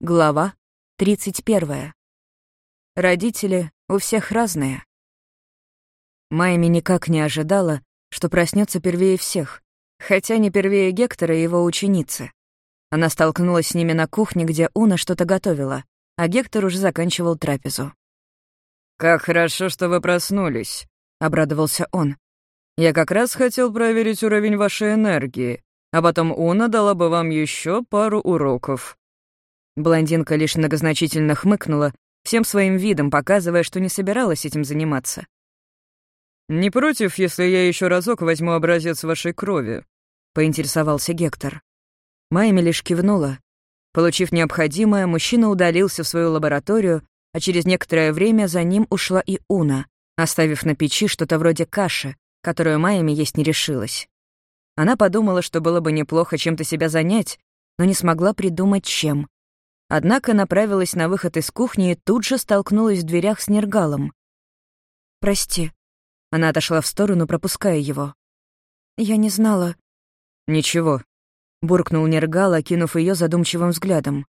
Глава 31. Родители у всех разные. Майми никак не ожидала, что проснется первее всех, хотя не первее Гектора и его ученицы. Она столкнулась с ними на кухне, где Уна что-то готовила, а Гектор уже заканчивал трапезу. «Как хорошо, что вы проснулись», — обрадовался он. «Я как раз хотел проверить уровень вашей энергии, а потом Уна дала бы вам еще пару уроков». Блондинка лишь многозначительно хмыкнула, всем своим видом показывая, что не собиралась этим заниматься. «Не против, если я еще разок возьму образец вашей крови?» — поинтересовался Гектор. Майми лишь кивнула. Получив необходимое, мужчина удалился в свою лабораторию, а через некоторое время за ним ушла и Уна, оставив на печи что-то вроде каши, которую Майми есть не решилась. Она подумала, что было бы неплохо чем-то себя занять, но не смогла придумать, чем. Однако направилась на выход из кухни и тут же столкнулась в дверях с Нергалом. «Прости». Она отошла в сторону, пропуская его. «Я не знала». «Ничего», — буркнул Нергал, окинув ее задумчивым взглядом.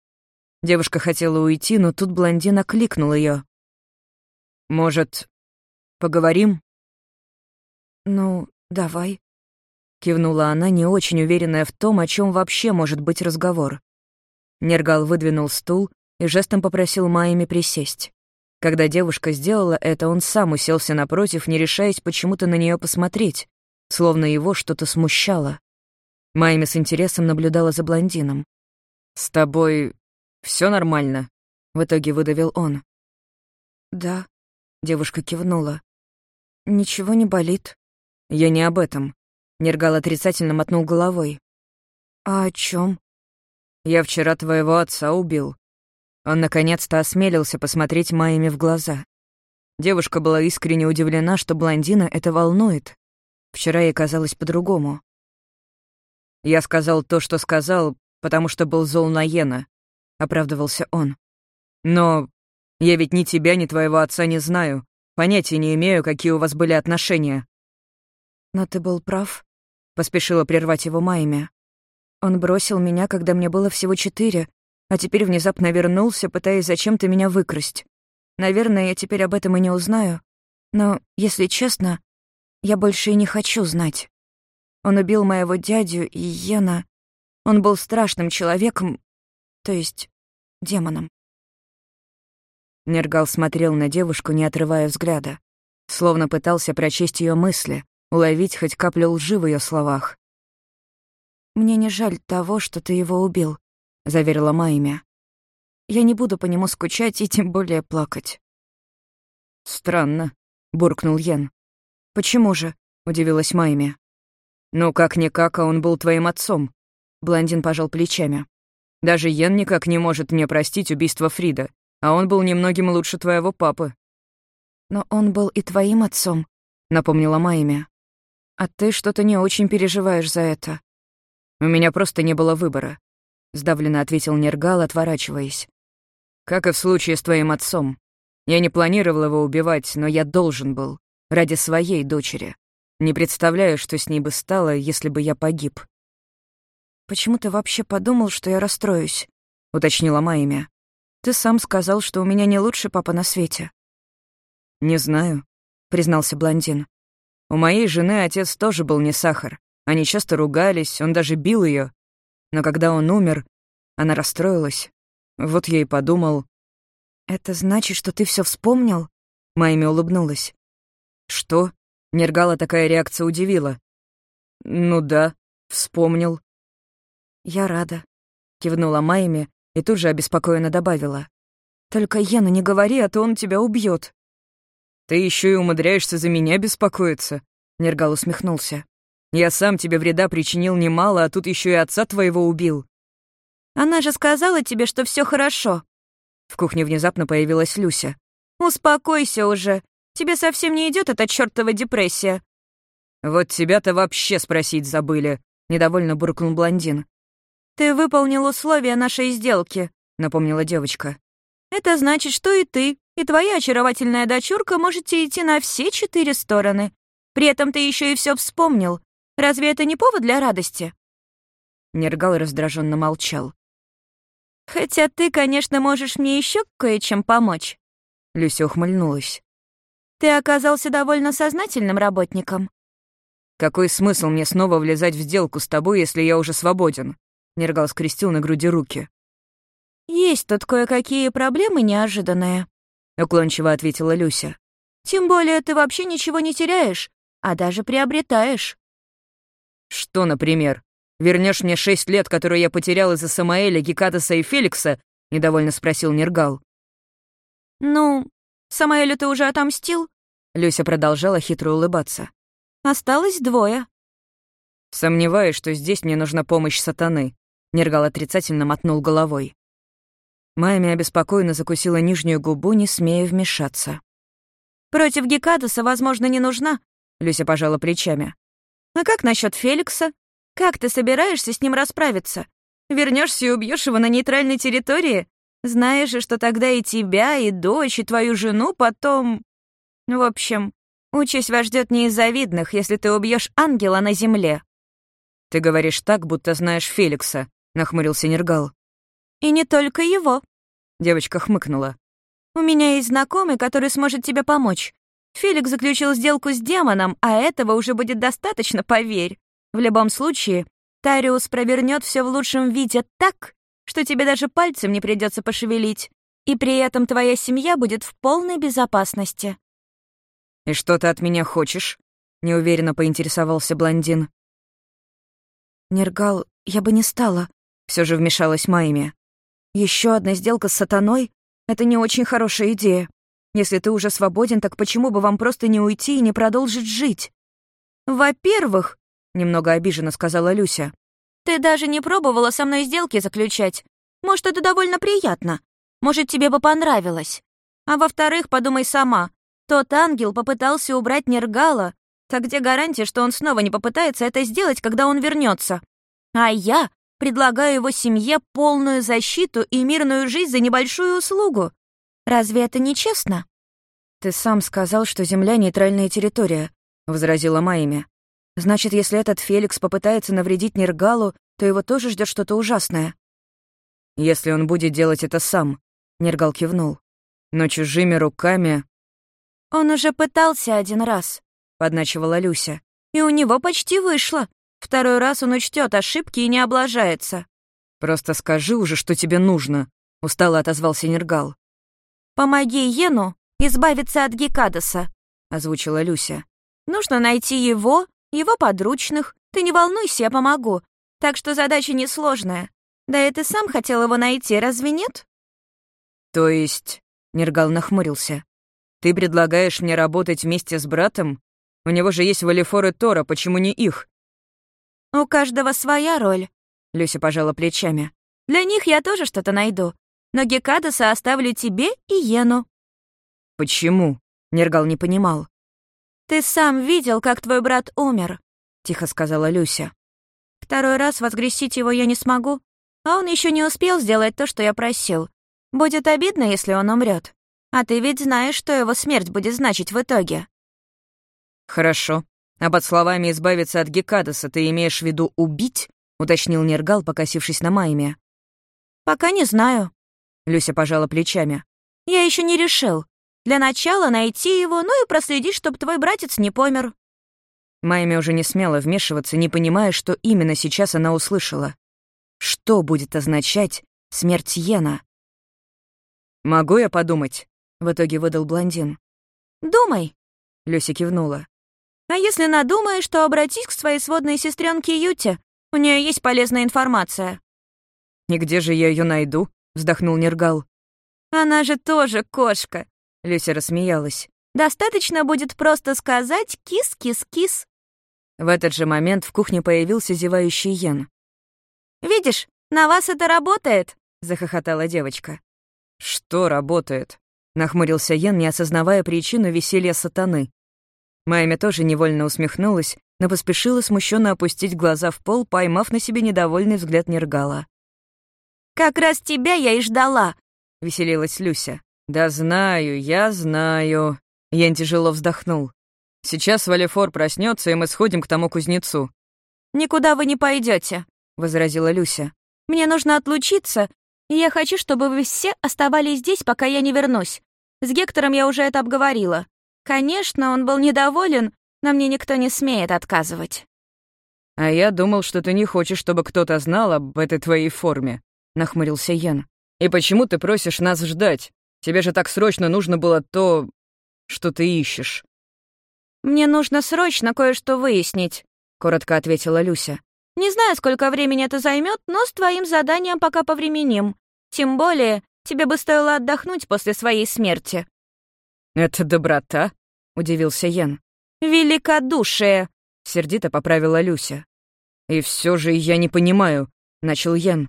Девушка хотела уйти, но тут блондин окликнул ее. «Может, поговорим?» «Ну, давай», — кивнула она, не очень уверенная в том, о чем вообще может быть разговор. Нергал выдвинул стул и жестом попросил Майями присесть. Когда девушка сделала это, он сам уселся напротив, не решаясь почему-то на нее посмотреть, словно его что-то смущало. Майми с интересом наблюдала за блондином. «С тобой все нормально?» — в итоге выдавил он. «Да», — девушка кивнула. «Ничего не болит». «Я не об этом». Нергал отрицательно мотнул головой. «А о чем? Я вчера твоего отца убил». Он наконец-то осмелился посмотреть Майями в глаза. Девушка была искренне удивлена, что блондина это волнует. Вчера ей казалось по-другому. «Я сказал то, что сказал, потому что был зол на Йена», — оправдывался он. «Но я ведь ни тебя, ни твоего отца не знаю. Понятия не имею, какие у вас были отношения». «Но ты был прав», — поспешила прервать его Майми. Он бросил меня, когда мне было всего четыре, а теперь внезапно вернулся, пытаясь зачем-то меня выкрасть. Наверное, я теперь об этом и не узнаю. Но, если честно, я больше и не хочу знать. Он убил моего дядю и Йена. Он был страшным человеком, то есть демоном. Нергал смотрел на девушку, не отрывая взгляда, словно пытался прочесть ее мысли, уловить хоть каплю лжи в ее словах. «Мне не жаль того, что ты его убил», — заверила Майми. «Я не буду по нему скучать и тем более плакать». «Странно», — буркнул Йен. «Почему же?» — удивилась Майми. «Ну, как-никак, а он был твоим отцом», — блондин пожал плечами. «Даже Йен никак не может мне простить убийство Фрида, а он был немногим лучше твоего папы». «Но он был и твоим отцом», — напомнила Майми. «А ты что-то не очень переживаешь за это». У меня просто не было выбора», — сдавленно ответил Нергал, отворачиваясь. «Как и в случае с твоим отцом. Я не планировал его убивать, но я должен был. Ради своей дочери. Не представляю, что с ней бы стало, если бы я погиб». «Почему ты вообще подумал, что я расстроюсь?» — уточнила Майя. «Ты сам сказал, что у меня не лучший папа на свете». «Не знаю», — признался блондин. «У моей жены отец тоже был не сахар. Они часто ругались, он даже бил ее. Но когда он умер, она расстроилась. Вот я и подумал... «Это значит, что ты все вспомнил?» Майми улыбнулась. «Что?» Нергала такая реакция удивила. «Ну да, вспомнил». «Я рада», — кивнула Майми и тут же обеспокоенно добавила. «Только Йену не говори, а то он тебя убьет. «Ты еще и умудряешься за меня беспокоиться», — Нергал усмехнулся. Я сам тебе вреда причинил немало, а тут еще и отца твоего убил». «Она же сказала тебе, что все хорошо». В кухне внезапно появилась Люся. «Успокойся уже. Тебе совсем не идет эта чертова депрессия». «Вот тебя-то вообще спросить забыли», — недовольно буркнул блондин. «Ты выполнил условия нашей сделки», — напомнила девочка. «Это значит, что и ты, и твоя очаровательная дочурка можете идти на все четыре стороны. При этом ты еще и все вспомнил. Разве это не повод для радости?» Нергал раздраженно молчал. Хотя ты, конечно, можешь мне еще кое-чем помочь. Люся ухмыльнулась. Ты оказался довольно сознательным работником. Какой смысл мне снова влезать в сделку с тобой, если я уже свободен? Нергал скрестил на груди руки. Есть тут кое-какие проблемы неожиданные, уклончиво ответила Люся. Тем более ты вообще ничего не теряешь, а даже приобретаешь. Что, например? Вернешь мне шесть лет, которые я потерял из-за Самаэля, Гекатаса и Феликса? Недовольно спросил Нергал. Ну, Самаэлю ты уже отомстил? Люся продолжала хитро улыбаться. Осталось двое. Сомневаюсь, что здесь мне нужна помощь сатаны. Нергал отрицательно мотнул головой. Майми обеспокоенно закусила нижнюю губу, не смея вмешаться. «Против Гекадаса, возможно, не нужна», — Люся пожала плечами. «А как насчет Феликса? Как ты собираешься с ним расправиться? Вернешься и убьешь его на нейтральной территории? Знаешь же, что тогда и тебя, и дочь, и твою жену потом... В общем, участь вас ждет не из завидных, если ты убьешь ангела на земле». «Ты говоришь так, будто знаешь Феликса», — нахмурился Нергал. «И не только его», — девочка хмыкнула. «У меня есть знакомый, который сможет тебе помочь. Феликс заключил сделку с демоном, а этого уже будет достаточно, поверь. В любом случае, Тариус провернет все в лучшем виде так, что тебе даже пальцем не придется пошевелить, и при этом твоя семья будет в полной безопасности». «И что ты от меня хочешь?» — неуверенно поинтересовался блондин. «Нергал, я бы не стала», — все же вмешалась Майми. Еще одна сделка с сатаной — это не очень хорошая идея. Если ты уже свободен, так почему бы вам просто не уйти и не продолжить жить?» «Во-первых», — немного обиженно сказала Люся, «ты даже не пробовала со мной сделки заключать. Может, это довольно приятно. Может, тебе бы понравилось. А во-вторых, подумай сама. Тот ангел попытался убрать Нергала. Так где гарантия, что он снова не попытается это сделать, когда он вернется? А я предлагаю его семье полную защиту и мирную жизнь за небольшую услугу. Разве это не честно?» «Ты сам сказал, что Земля — нейтральная территория», — возразила Майми. «Значит, если этот Феликс попытается навредить Нергалу, то его тоже ждет что-то ужасное». «Если он будет делать это сам», — Нергал кивнул. «Но чужими руками...» «Он уже пытался один раз», — подначивала Люся. «И у него почти вышло. Второй раз он учтет ошибки и не облажается». «Просто скажи уже, что тебе нужно», — устало отозвался Нергал. «Помоги Йену избавиться от Гекадаса», — озвучила Люся. «Нужно найти его, его подручных. Ты не волнуйся, я помогу. Так что задача несложная. Да и ты сам хотел его найти, разве нет?» «То есть...» — Нергал нахмурился. «Ты предлагаешь мне работать вместе с братом? У него же есть Валифор и Тора, почему не их?» «У каждого своя роль», — Люся пожала плечами. «Для них я тоже что-то найду но Гекадаса оставлю тебе и Йену». «Почему?» — Нергал не понимал. «Ты сам видел, как твой брат умер», — тихо сказала Люся. «Второй раз воскресить его я не смогу, а он еще не успел сделать то, что я просил. Будет обидно, если он умрет. А ты ведь знаешь, что его смерть будет значить в итоге». «Хорошо. А под словами «избавиться от Гекадаса» ты имеешь в виду «убить»?» — уточнил Нергал, покосившись на Майме. «Пока не знаю», Люся пожала плечами. «Я еще не решил. Для начала найти его, ну и проследить, чтобы твой братец не помер». Майми уже не смела вмешиваться, не понимая, что именно сейчас она услышала. Что будет означать смерть Йена? «Могу я подумать?» — в итоге выдал блондин. «Думай», — Люся кивнула. «А если надумаешь, то обратись к своей сводной сестренке Юте. У нее есть полезная информация». «И где же я ее найду?» — вздохнул Нергал. «Она же тоже кошка», — Люся рассмеялась. «Достаточно будет просто сказать «кис-кис-кис». В этот же момент в кухне появился зевающий Йен. «Видишь, на вас это работает», — захохотала девочка. «Что работает?» — нахмурился Йен, не осознавая причину веселья сатаны. Майми тоже невольно усмехнулась, но поспешила смущенно опустить глаза в пол, поймав на себе недовольный взгляд Нергала. «Как раз тебя я и ждала», — веселилась Люся. «Да знаю, я знаю». Ян тяжело вздохнул. «Сейчас Валефор проснется, и мы сходим к тому кузнецу». «Никуда вы не пойдете, возразила Люся. «Мне нужно отлучиться, Я хочу, чтобы вы все оставались здесь, пока я не вернусь. С Гектором я уже это обговорила. Конечно, он был недоволен, но мне никто не смеет отказывать». «А я думал, что ты не хочешь, чтобы кто-то знал об этой твоей форме», — нахмурился Йен. «И почему ты просишь нас ждать? Тебе же так срочно нужно было то, что ты ищешь». «Мне нужно срочно кое-что выяснить», — коротко ответила Люся. «Не знаю, сколько времени это займет, но с твоим заданием пока повременим. Тем более, тебе бы стоило отдохнуть после своей смерти». «Это доброта?» — удивился Йен. «Великодушие!» — сердито поправила Люся. «И все же я не понимаю», — начал Йен.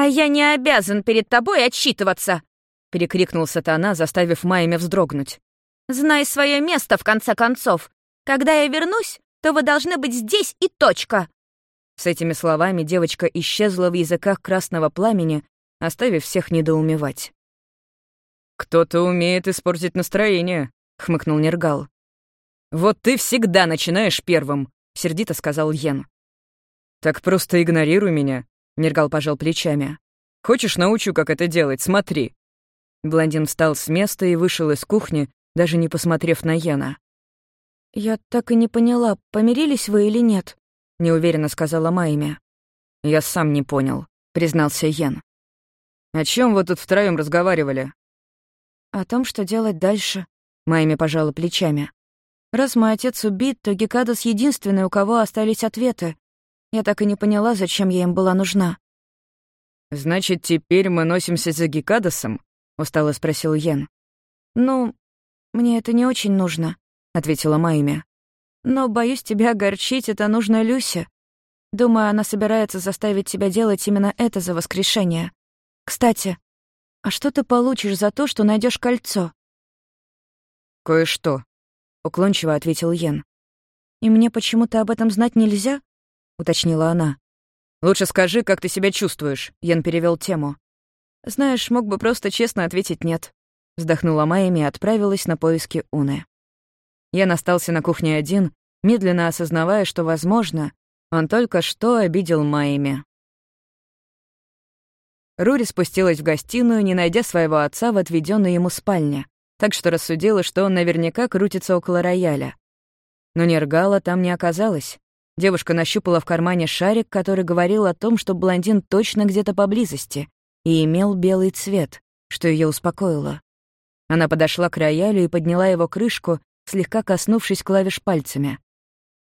«А я не обязан перед тобой отчитываться!» — перекрикнул сатана, заставив Майями вздрогнуть. «Знай свое место, в конце концов. Когда я вернусь, то вы должны быть здесь и точка!» С этими словами девочка исчезла в языках красного пламени, оставив всех недоумевать. «Кто-то умеет испортить настроение», — хмыкнул Нергал. «Вот ты всегда начинаешь первым», — сердито сказал Йен. «Так просто игнорируй меня», — Нергал пожал плечами. «Хочешь, научу, как это делать? Смотри». Блондин встал с места и вышел из кухни, даже не посмотрев на Йена. «Я так и не поняла, помирились вы или нет?» — неуверенно сказала Майми. «Я сам не понял», — признался Йен. «О чем вы тут втроем разговаривали?» «О том, что делать дальше», — Майми пожала плечами. Раз мой отец убит, то Гекадас единственный, у кого остались ответы. Я так и не поняла, зачем я им была нужна. «Значит, теперь мы носимся за Гекадасом?» — устало спросил Йен. «Ну, мне это не очень нужно», — ответила Майми. «Но, боюсь тебя огорчить, это нужно Люсе. Думаю, она собирается заставить тебя делать именно это за воскрешение. Кстати, а что ты получишь за то, что найдешь кольцо?» «Кое-что», — уклончиво ответил Йен. «И мне почему-то об этом знать нельзя?» — уточнила она. «Лучше скажи, как ты себя чувствуешь», — Йен перевел тему. «Знаешь, мог бы просто честно ответить «нет». Вздохнула Майами и отправилась на поиски Уны. Ян остался на кухне один, медленно осознавая, что, возможно, он только что обидел Майами. Рури спустилась в гостиную, не найдя своего отца в отведенной ему спальне так что рассудила, что он наверняка крутится около рояля. Но Нергала там не оказалось. Девушка нащупала в кармане шарик, который говорил о том, что блондин точно где-то поблизости и имел белый цвет, что ее успокоило. Она подошла к роялю и подняла его крышку, слегка коснувшись клавиш пальцами.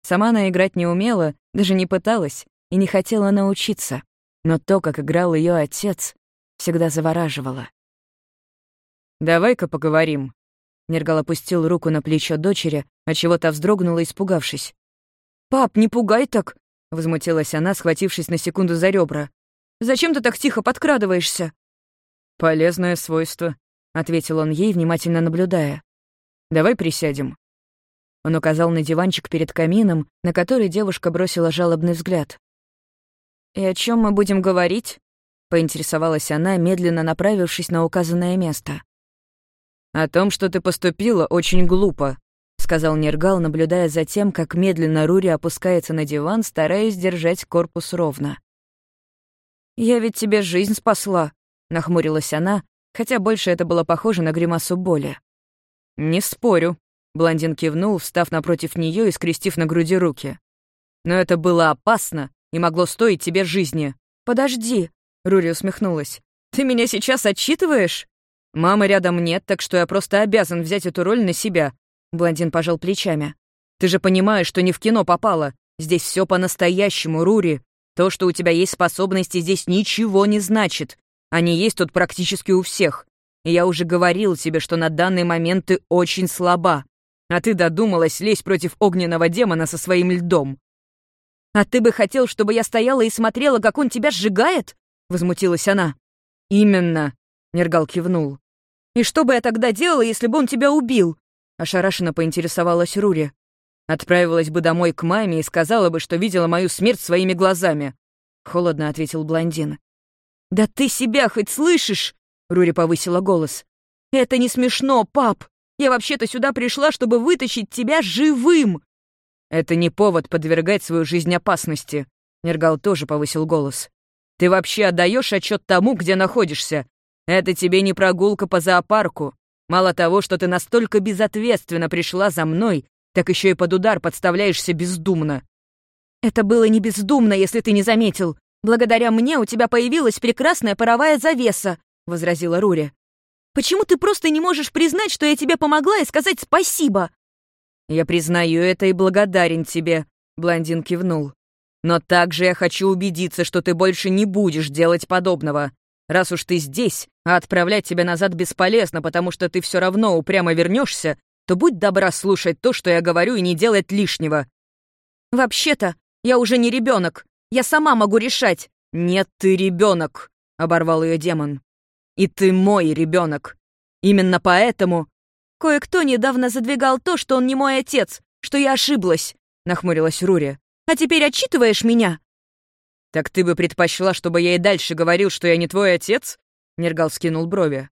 Сама она играть не умела, даже не пыталась и не хотела научиться, но то, как играл ее отец, всегда завораживало. «Давай-ка поговорим». Нергал опустил руку на плечо дочери, отчего та вздрогнула, испугавшись. «Пап, не пугай так!» — возмутилась она, схватившись на секунду за ребра. «Зачем ты так тихо подкрадываешься?» «Полезное свойство», — ответил он ей, внимательно наблюдая. «Давай присядем». Он указал на диванчик перед камином, на который девушка бросила жалобный взгляд. «И о чем мы будем говорить?» — поинтересовалась она, медленно направившись на указанное место. «О том, что ты поступила, очень глупо», — сказал Нергал, наблюдая за тем, как медленно Рури опускается на диван, стараясь держать корпус ровно. «Я ведь тебе жизнь спасла», — нахмурилась она, хотя больше это было похоже на гримасу боли. «Не спорю», — блондин кивнул, встав напротив нее и скрестив на груди руки. «Но это было опасно и могло стоить тебе жизни». «Подожди», — Рури усмехнулась. «Ты меня сейчас отчитываешь?» «Мамы рядом нет, так что я просто обязан взять эту роль на себя», — блондин пожал плечами. «Ты же понимаешь, что не в кино попало. Здесь все по-настоящему, Рури. То, что у тебя есть способности, здесь ничего не значит. Они есть тут практически у всех. Я уже говорил тебе, что на данный момент ты очень слаба. А ты додумалась лезть против огненного демона со своим льдом». «А ты бы хотел, чтобы я стояла и смотрела, как он тебя сжигает?» — возмутилась она. «Именно», — Нергал кивнул. «И что бы я тогда делала, если бы он тебя убил?» Ошарашенно поинтересовалась Рури. «Отправилась бы домой к маме и сказала бы, что видела мою смерть своими глазами», — холодно ответил блондин. «Да ты себя хоть слышишь?» — Рури повысила голос. «Это не смешно, пап! Я вообще-то сюда пришла, чтобы вытащить тебя живым!» «Это не повод подвергать свою жизнь опасности», — Нергал тоже повысил голос. Ты вообще отдаешь отчет тому, где находишься? Это тебе не прогулка по зоопарку. Мало того, что ты настолько безответственно пришла за мной, так еще и под удар подставляешься бездумно. Это было не бездумно, если ты не заметил. Благодаря мне у тебя появилась прекрасная паровая завеса, возразила Рури. Почему ты просто не можешь признать, что я тебе помогла и сказать спасибо? Я признаю это и благодарен тебе, блондин кивнул. Но также я хочу убедиться, что ты больше не будешь делать подобного. Раз уж ты здесь, а отправлять тебя назад бесполезно, потому что ты все равно упрямо вернешься, то будь добра слушать то, что я говорю, и не делать лишнего. Вообще-то, я уже не ребенок. Я сама могу решать. Нет, ты ребенок, оборвал ее демон. И ты мой ребенок. Именно поэтому... Кое-кто недавно задвигал то, что он не мой отец, что я ошиблась, нахмурилась Рури. А теперь отчитываешь меня? Так ты бы предпочла, чтобы я и дальше говорил, что я не твой отец? Нергал скинул брови.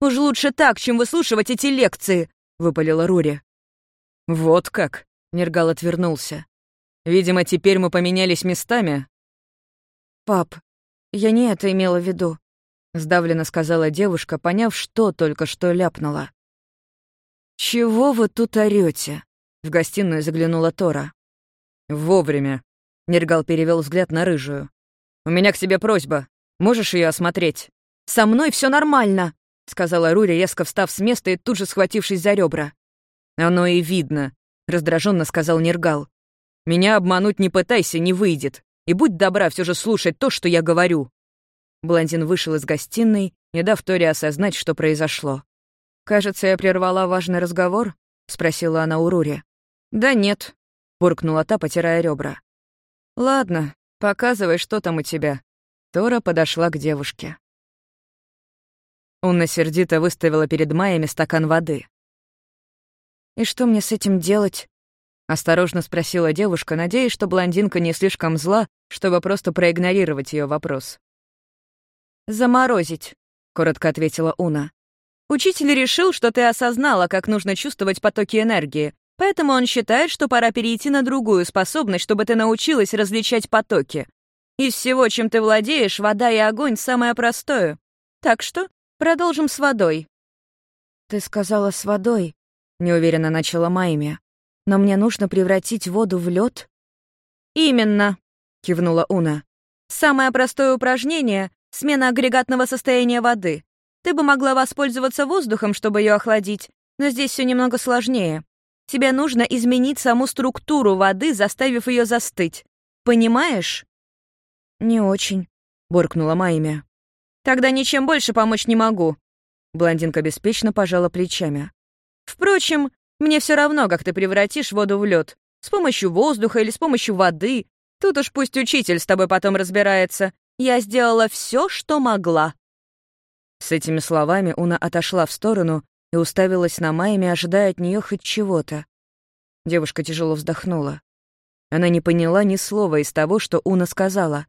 Уж лучше так, чем выслушивать эти лекции, выпалила Рури. Вот как? Нергал отвернулся. Видимо, теперь мы поменялись местами. Пап, я не это имела в виду, сдавленно сказала девушка, поняв, что только что ляпнула. «Чего вы тут орёте?» В гостиную заглянула Тора. «Вовремя», — Нергал перевел взгляд на рыжую. «У меня к тебе просьба. Можешь ее осмотреть?» «Со мной все нормально», — сказала Рури, резко встав с места и тут же схватившись за ребра. «Оно и видно», — раздраженно сказал Нергал. «Меня обмануть не пытайся, не выйдет. И будь добра все же слушать то, что я говорю». Блондин вышел из гостиной, не дав Торе осознать, что произошло. «Кажется, я прервала важный разговор?» — спросила она у Рури. «Да нет», — буркнула та, потирая ребра. «Ладно, показывай, что там у тебя». Тора подошла к девушке. Унна сердито выставила перед Майями стакан воды. «И что мне с этим делать?» — осторожно спросила девушка, надеясь, что блондинка не слишком зла, чтобы просто проигнорировать ее вопрос. «Заморозить», — коротко ответила Уна. Учитель решил, что ты осознала, как нужно чувствовать потоки энергии, поэтому он считает, что пора перейти на другую способность, чтобы ты научилась различать потоки. Из всего, чем ты владеешь, вода и огонь — самое простое. Так что продолжим с водой. «Ты сказала с водой», — неуверенно начала Майми. «Но мне нужно превратить воду в лед. «Именно», — кивнула Уна. «Самое простое упражнение — смена агрегатного состояния воды. Ты бы могла воспользоваться воздухом, чтобы ее охладить, но здесь все немного сложнее. Тебе нужно изменить саму структуру воды, заставив ее застыть. Понимаешь? Не очень, буркнула Майя. Тогда ничем больше помочь не могу. Блондинка беспечно пожала плечами. Впрочем, мне все равно, как ты превратишь воду в лед. С помощью воздуха или с помощью воды. Тут уж пусть учитель с тобой потом разбирается. Я сделала все, что могла. С этими словами Уна отошла в сторону и уставилась на Майми, ожидая от нее хоть чего-то. Девушка тяжело вздохнула. Она не поняла ни слова из того, что Уна сказала.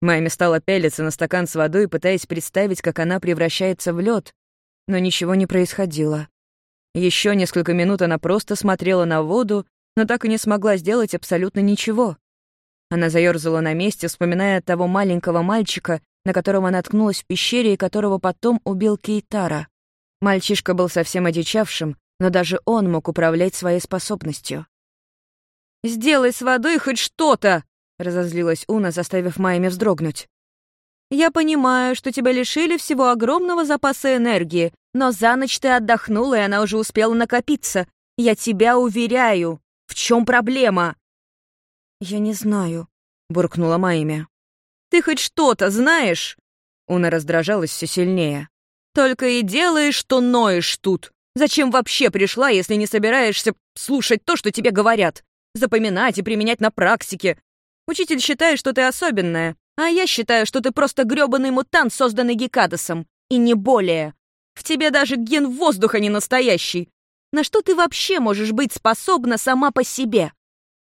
Майми стала пялиться на стакан с водой, пытаясь представить, как она превращается в лед, но ничего не происходило. Еще несколько минут она просто смотрела на воду, но так и не смогла сделать абсолютно ничего. Она заёрзала на месте, вспоминая того маленького мальчика, на которого наткнулась в пещере и которого потом убил Кейтара. Мальчишка был совсем одичавшим, но даже он мог управлять своей способностью. «Сделай с водой хоть что-то!» — разозлилась Уна, заставив Майми вздрогнуть. «Я понимаю, что тебя лишили всего огромного запаса энергии, но за ночь ты отдохнула, и она уже успела накопиться. Я тебя уверяю. В чем проблема?» «Я не знаю», — буркнула Майми. Ты хоть что-то знаешь?» Уна раздражалась все сильнее. «Только и делаешь, что ноешь тут. Зачем вообще пришла, если не собираешься слушать то, что тебе говорят? Запоминать и применять на практике. Учитель считает, что ты особенная, а я считаю, что ты просто грёбаный мутант, созданный Гекадосом. И не более. В тебе даже ген воздуха не настоящий. На что ты вообще можешь быть способна сама по себе?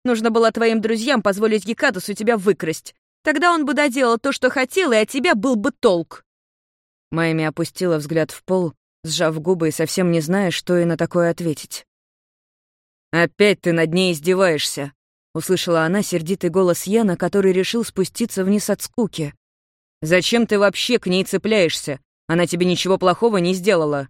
Нужно было твоим друзьям позволить Гекадосу тебя выкрасть. Тогда он бы доделал то, что хотел, и от тебя был бы толк». Майми опустила взгляд в пол, сжав губы и совсем не зная, что и на такое ответить. «Опять ты над ней издеваешься», — услышала она сердитый голос Яна, который решил спуститься вниз от скуки. Зачем ты вообще к ней цепляешься? Она тебе ничего плохого не сделала».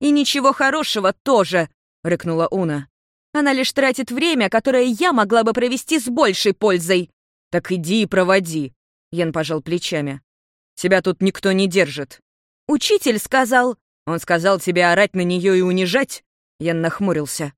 «И ничего хорошего тоже», — рыкнула Уна. «Она лишь тратит время, которое я могла бы провести с большей пользой». «Так иди и проводи», — Ян пожал плечами. «Тебя тут никто не держит». «Учитель сказал...» «Он сказал тебе орать на нее и унижать?» Ян нахмурился.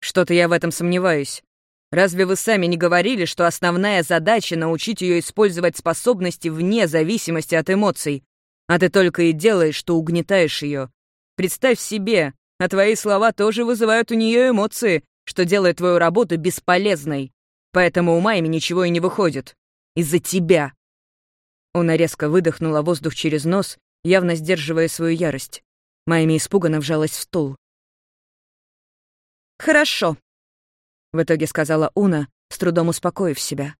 «Что-то я в этом сомневаюсь. Разве вы сами не говорили, что основная задача — научить ее использовать способности вне зависимости от эмоций? А ты только и делаешь, что угнетаешь ее. Представь себе, а твои слова тоже вызывают у нее эмоции, что делает твою работу бесполезной. Поэтому у Майми ничего и не выходит. Из-за тебя. Она резко выдохнула воздух через нос, явно сдерживая свою ярость. Майми испуганно вжалась в стул. «Хорошо», — в итоге сказала Уна, с трудом успокоив себя.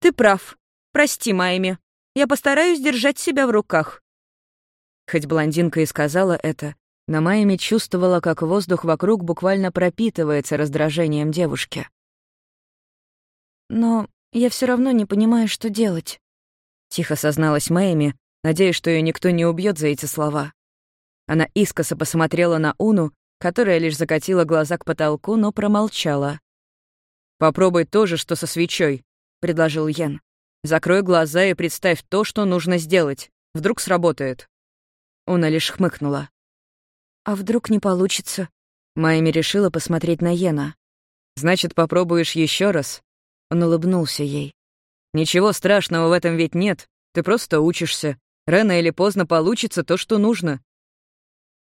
«Ты прав. Прости, Майми. Я постараюсь держать себя в руках». Хоть блондинка и сказала это, но Майми чувствовала, как воздух вокруг буквально пропитывается раздражением девушки. «Но я все равно не понимаю, что делать», — тихо созналась Майми, надеясь, что ее никто не убьет за эти слова. Она искоса посмотрела на Уну, которая лишь закатила глаза к потолку, но промолчала. «Попробуй то же, что со свечой», — предложил Йен. «Закрой глаза и представь то, что нужно сделать. Вдруг сработает». Она лишь хмыкнула. «А вдруг не получится?» Майми решила посмотреть на Йена. «Значит, попробуешь еще раз?» Он улыбнулся ей. «Ничего страшного в этом ведь нет. Ты просто учишься. Рано или поздно получится то, что нужно».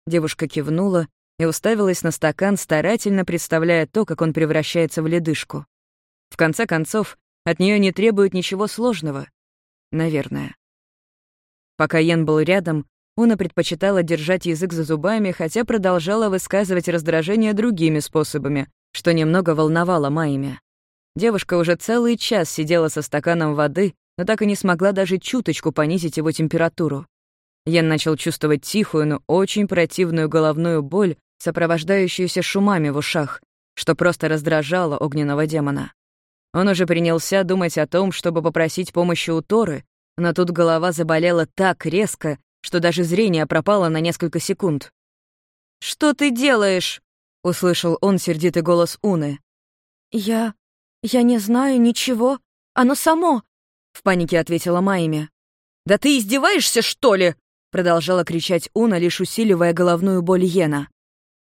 Девушка кивнула и уставилась на стакан, старательно представляя то, как он превращается в ледышку. В конце концов, от нее не требует ничего сложного. Наверное. Пока Йен был рядом, Уна предпочитала держать язык за зубами, хотя продолжала высказывать раздражение другими способами, что немного волновало Майми. Девушка уже целый час сидела со стаканом воды, но так и не смогла даже чуточку понизить его температуру. Ян начал чувствовать тихую, но очень противную головную боль, сопровождающуюся шумами в ушах, что просто раздражало огненного демона. Он уже принялся думать о том, чтобы попросить помощи у Торы, но тут голова заболела так резко, что даже зрение пропало на несколько секунд. «Что ты делаешь?» — услышал он сердитый голос Уны. «Я... я не знаю ничего. Оно само!» — в панике ответила Майми. «Да ты издеваешься, что ли?» Продолжала кричать Уна, лишь усиливая головную боль Йена.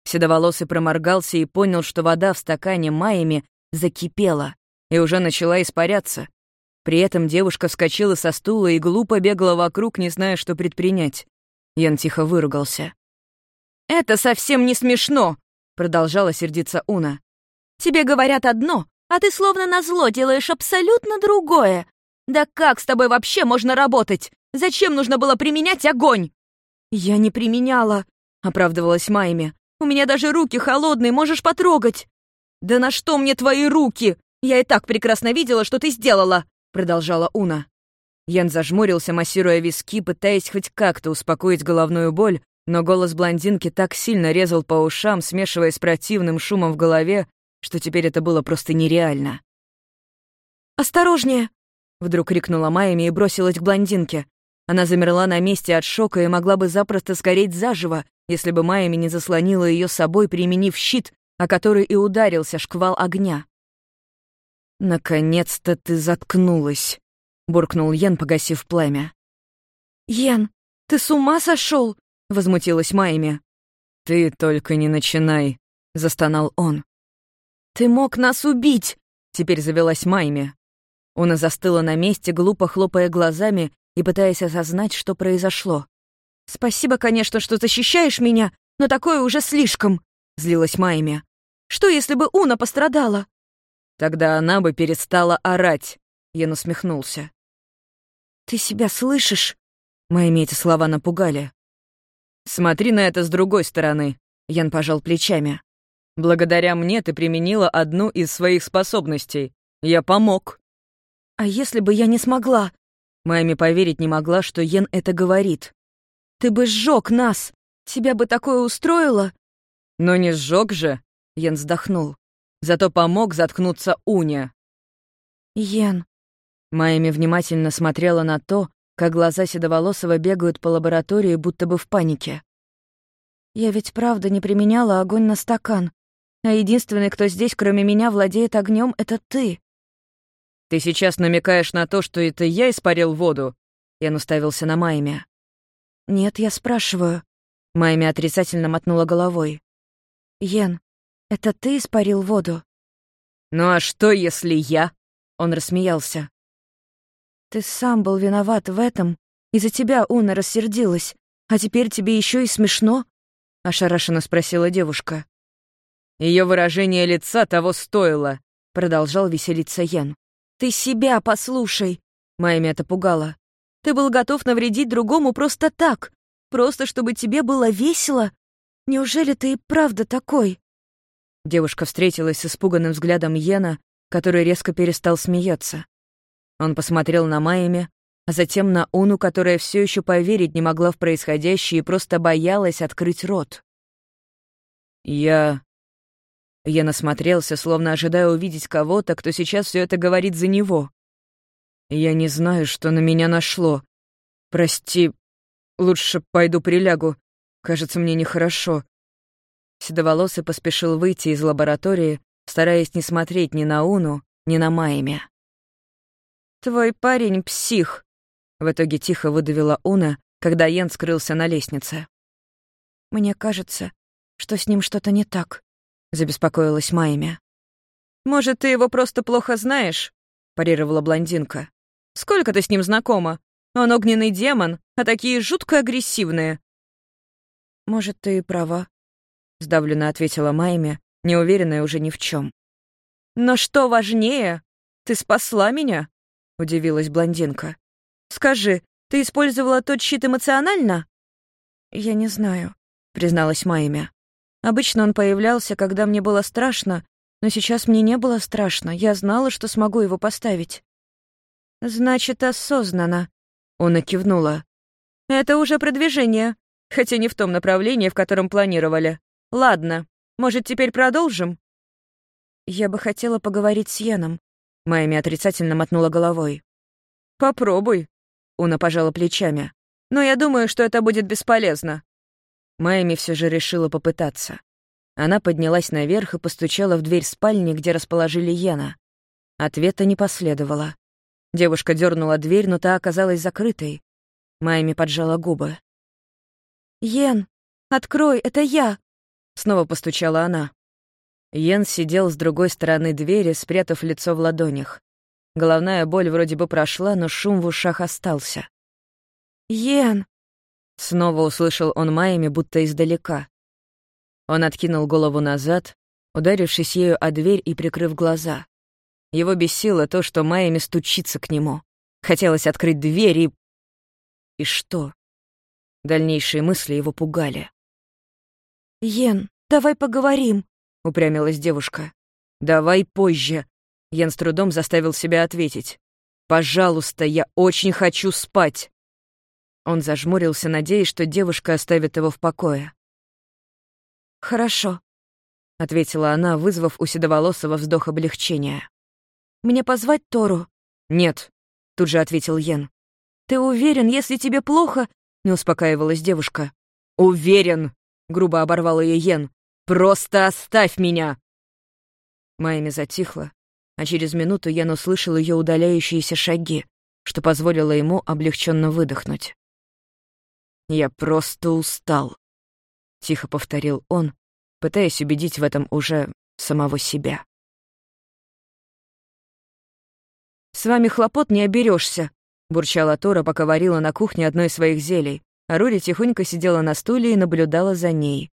Седоволосый проморгался и понял, что вода в стакане Майями закипела и уже начала испаряться. При этом девушка вскочила со стула и глупо бегала вокруг, не зная, что предпринять. Ян тихо выругался. «Это совсем не смешно!» — продолжала сердиться Уна. «Тебе говорят одно, а ты словно назло делаешь абсолютно другое. Да как с тобой вообще можно работать? Зачем нужно было применять огонь?» «Я не применяла», — оправдывалась Майми. «У меня даже руки холодные, можешь потрогать». «Да на что мне твои руки? Я и так прекрасно видела, что ты сделала», — продолжала Уна. Ян зажмурился, массируя виски, пытаясь хоть как-то успокоить головную боль, но голос блондинки так сильно резал по ушам, смешиваясь с противным шумом в голове, что теперь это было просто нереально. «Осторожнее!» — вдруг крикнула Майами и бросилась к блондинке. Она замерла на месте от шока и могла бы запросто сгореть заживо, если бы Майами не заслонила ее собой, применив щит, о который и ударился шквал огня. «Наконец-то ты заткнулась», — буркнул Йен, погасив пламя. «Йен, ты с ума сошел? возмутилась Майми. «Ты только не начинай», — застонал он. «Ты мог нас убить!» — теперь завелась Майми. Она застыла на месте, глупо хлопая глазами и пытаясь осознать, что произошло. «Спасибо, конечно, что защищаешь меня, но такое уже слишком», — злилась Майми. «Что, если бы Уна пострадала?» «Тогда она бы перестала орать», — Ян усмехнулся. «Ты себя слышишь?» Майми эти слова напугали. «Смотри на это с другой стороны», — Ян пожал плечами. «Благодаря мне ты применила одну из своих способностей. Я помог». «А если бы я не смогла?» Майми поверить не могла, что Йен это говорит. «Ты бы сжег нас! Тебя бы такое устроило?» «Но не сжег же!» — Йен вздохнул. «Зато помог заткнуться Уня». «Йен...» Майми внимательно смотрела на то, как глаза Седоволосого бегают по лаборатории, будто бы в панике. «Я ведь правда не применяла огонь на стакан, а единственный, кто здесь, кроме меня, владеет огнем, это ты». «Ты сейчас намекаешь на то, что это я испарил воду?» Я наставился на Майме. «Нет, я спрашиваю». Майми отрицательно мотнула головой. «Йен, это ты испарил воду?» «Ну а что, если я?» Он рассмеялся. «Ты сам был виноват в этом. Из-за тебя Уна рассердилась. А теперь тебе еще и смешно?» — ошарашенно спросила девушка. Ее выражение лица того стоило», — продолжал веселиться Йен. «Ты себя послушай!» — Майми это пугала. «Ты был готов навредить другому просто так, просто чтобы тебе было весело. Неужели ты и правда такой?» Девушка встретилась с испуганным взглядом Йена, который резко перестал смеяться. Он посмотрел на Майами, а затем на Уну, которая все еще поверить не могла в происходящее и просто боялась открыть рот. «Я...» Я насмотрелся, словно ожидая увидеть кого-то, кто сейчас все это говорит за него. «Я не знаю, что на меня нашло. Прости, лучше пойду прилягу. Кажется, мне нехорошо». Седоволосый поспешил выйти из лаборатории, стараясь не смотреть ни на Уну, ни на Майме. «Твой парень — псих», — в итоге тихо выдавила Уна, когда Йен скрылся на лестнице. «Мне кажется, что с ним что-то не так», — забеспокоилась Майми. «Может, ты его просто плохо знаешь?» — парировала блондинка. «Сколько ты с ним знакома? Он огненный демон, а такие жутко агрессивные». «Может, ты и права», — сдавленно ответила Майми, неуверенная уже ни в чем. «Но что важнее, ты спасла меня?» — удивилась блондинка. «Скажи, ты использовала тот щит эмоционально?» «Я не знаю», — призналась Майми. Обычно он появлялся, когда мне было страшно, но сейчас мне не было страшно, я знала, что смогу его поставить. «Значит, осознанно», — он и кивнула. «Это уже продвижение, хотя не в том направлении, в котором планировали. Ладно, может, теперь продолжим?» «Я бы хотела поговорить с Яном», — Майми отрицательно мотнула головой. «Попробуй», — Уна пожала плечами. «Но я думаю, что это будет бесполезно. Майми все же решила попытаться. Она поднялась наверх и постучала в дверь спальни, где расположили Йена. Ответа не последовало. Девушка дернула дверь, но та оказалась закрытой. Майми поджала губы. «Йен, открой, это я!» Снова постучала она. Йен сидел с другой стороны двери, спрятав лицо в ладонях. Головная боль вроде бы прошла, но шум в ушах остался. «Йен!» Снова услышал он Майами, будто издалека. Он откинул голову назад, ударившись ею о дверь и прикрыв глаза. Его бесило то, что Майами стучится к нему. Хотелось открыть дверь и... И что? Дальнейшие мысли его пугали. «Йен, давай поговорим», — упрямилась девушка. «Давай позже», — Йен с трудом заставил себя ответить. «Пожалуйста, я очень хочу спать». Он зажмурился, надеясь, что девушка оставит его в покое. «Хорошо», — ответила она, вызвав у седоволосого вздох облегчения. «Мне позвать Тору?» «Нет», — тут же ответил Йен. «Ты уверен, если тебе плохо?» — не успокаивалась девушка. «Уверен», — грубо оборвал ее Йен. «Просто оставь меня!» Майми затихла, а через минуту Йен услышал ее удаляющиеся шаги, что позволило ему облегченно выдохнуть. «Я просто устал», — тихо повторил он, пытаясь убедить в этом уже самого себя. «С вами хлопот не оберешься, бурчала Тора, пока варила на кухне одно из своих зелий, а Рури тихонько сидела на стуле и наблюдала за ней.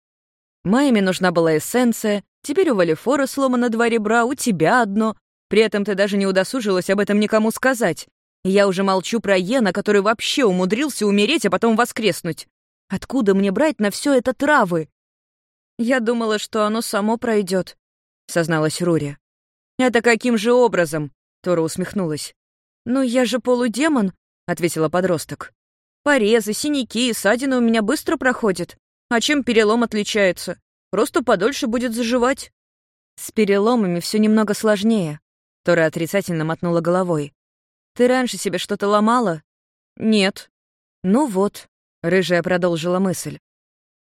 Майме нужна была эссенция, теперь у Валифора сломано два ребра, у тебя одно. При этом ты даже не удосужилась об этом никому сказать. Я уже молчу про Йена, который вообще умудрился умереть, а потом воскреснуть. Откуда мне брать на все это травы? Я думала, что оно само пройдет, созналась Рури. Это каким же образом? Тора усмехнулась. Ну, я же полудемон, ответила подросток. Порезы, синяки и ссадины у меня быстро проходят. А чем перелом отличается? Просто подольше будет заживать. С переломами все немного сложнее. Тора отрицательно мотнула головой. Ты раньше себе что-то ломала? Нет. Ну вот, рыжая продолжила мысль.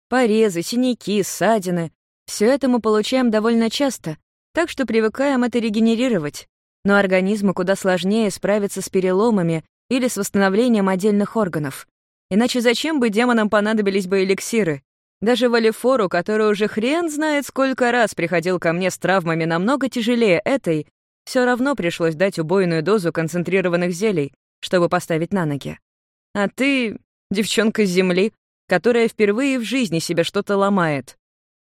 Порезы, синяки, ссадины — все это мы получаем довольно часто, так что привыкаем это регенерировать. Но организму куда сложнее справиться с переломами или с восстановлением отдельных органов. Иначе зачем бы демонам понадобились бы эликсиры? Даже Валифору, который уже хрен знает сколько раз приходил ко мне с травмами намного тяжелее этой, все равно пришлось дать убойную дозу концентрированных зелий, чтобы поставить на ноги. А ты — девчонка с земли, которая впервые в жизни себе что-то ломает.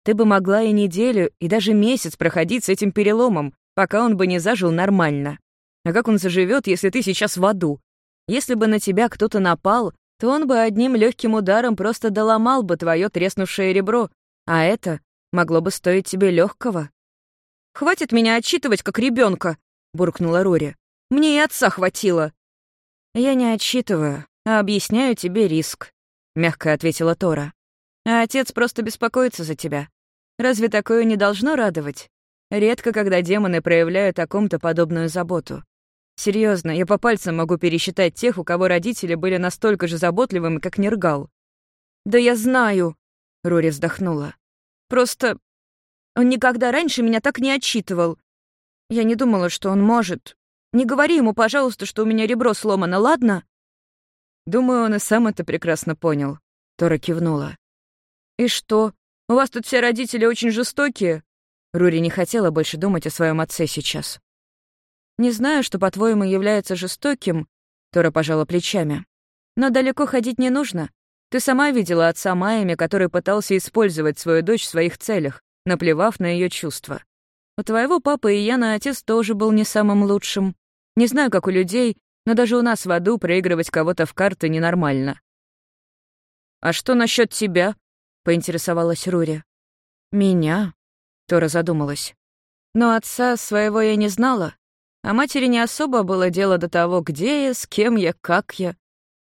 Ты бы могла и неделю, и даже месяц проходить с этим переломом, пока он бы не зажил нормально. А как он заживет, если ты сейчас в аду? Если бы на тебя кто-то напал, то он бы одним легким ударом просто доломал бы твое треснувшее ребро, а это могло бы стоить тебе легкого. «Хватит меня отчитывать, как ребенка, буркнула Рори. «Мне и отца хватило». «Я не отчитываю, а объясняю тебе риск», — мягко ответила Тора. «А отец просто беспокоится за тебя. Разве такое не должно радовать? Редко, когда демоны проявляют о ком-то подобную заботу. Серьезно, я по пальцам могу пересчитать тех, у кого родители были настолько же заботливыми, как Нергал. «Да я знаю», — Рори вздохнула. «Просто он никогда раньше меня так не отчитывал. Я не думала, что он может. Не говори ему, пожалуйста, что у меня ребро сломано, ладно?» Думаю, он и сам это прекрасно понял. Тора кивнула. «И что? У вас тут все родители очень жестокие?» Рури не хотела больше думать о своем отце сейчас. «Не знаю, что, по-твоему, является жестоким», — Тора пожала плечами. «Но далеко ходить не нужно. Ты сама видела отца Майями, который пытался использовать свою дочь в своих целях, наплевав на ее чувства. У твоего папы и Яна отец тоже был не самым лучшим. Не знаю, как у людей, но даже у нас в аду проигрывать кого-то в карты ненормально. «А что насчет тебя?» — поинтересовалась Рури. «Меня?» — Тора задумалась. «Но отца своего я не знала, а матери не особо было дело до того, где я, с кем я, как я.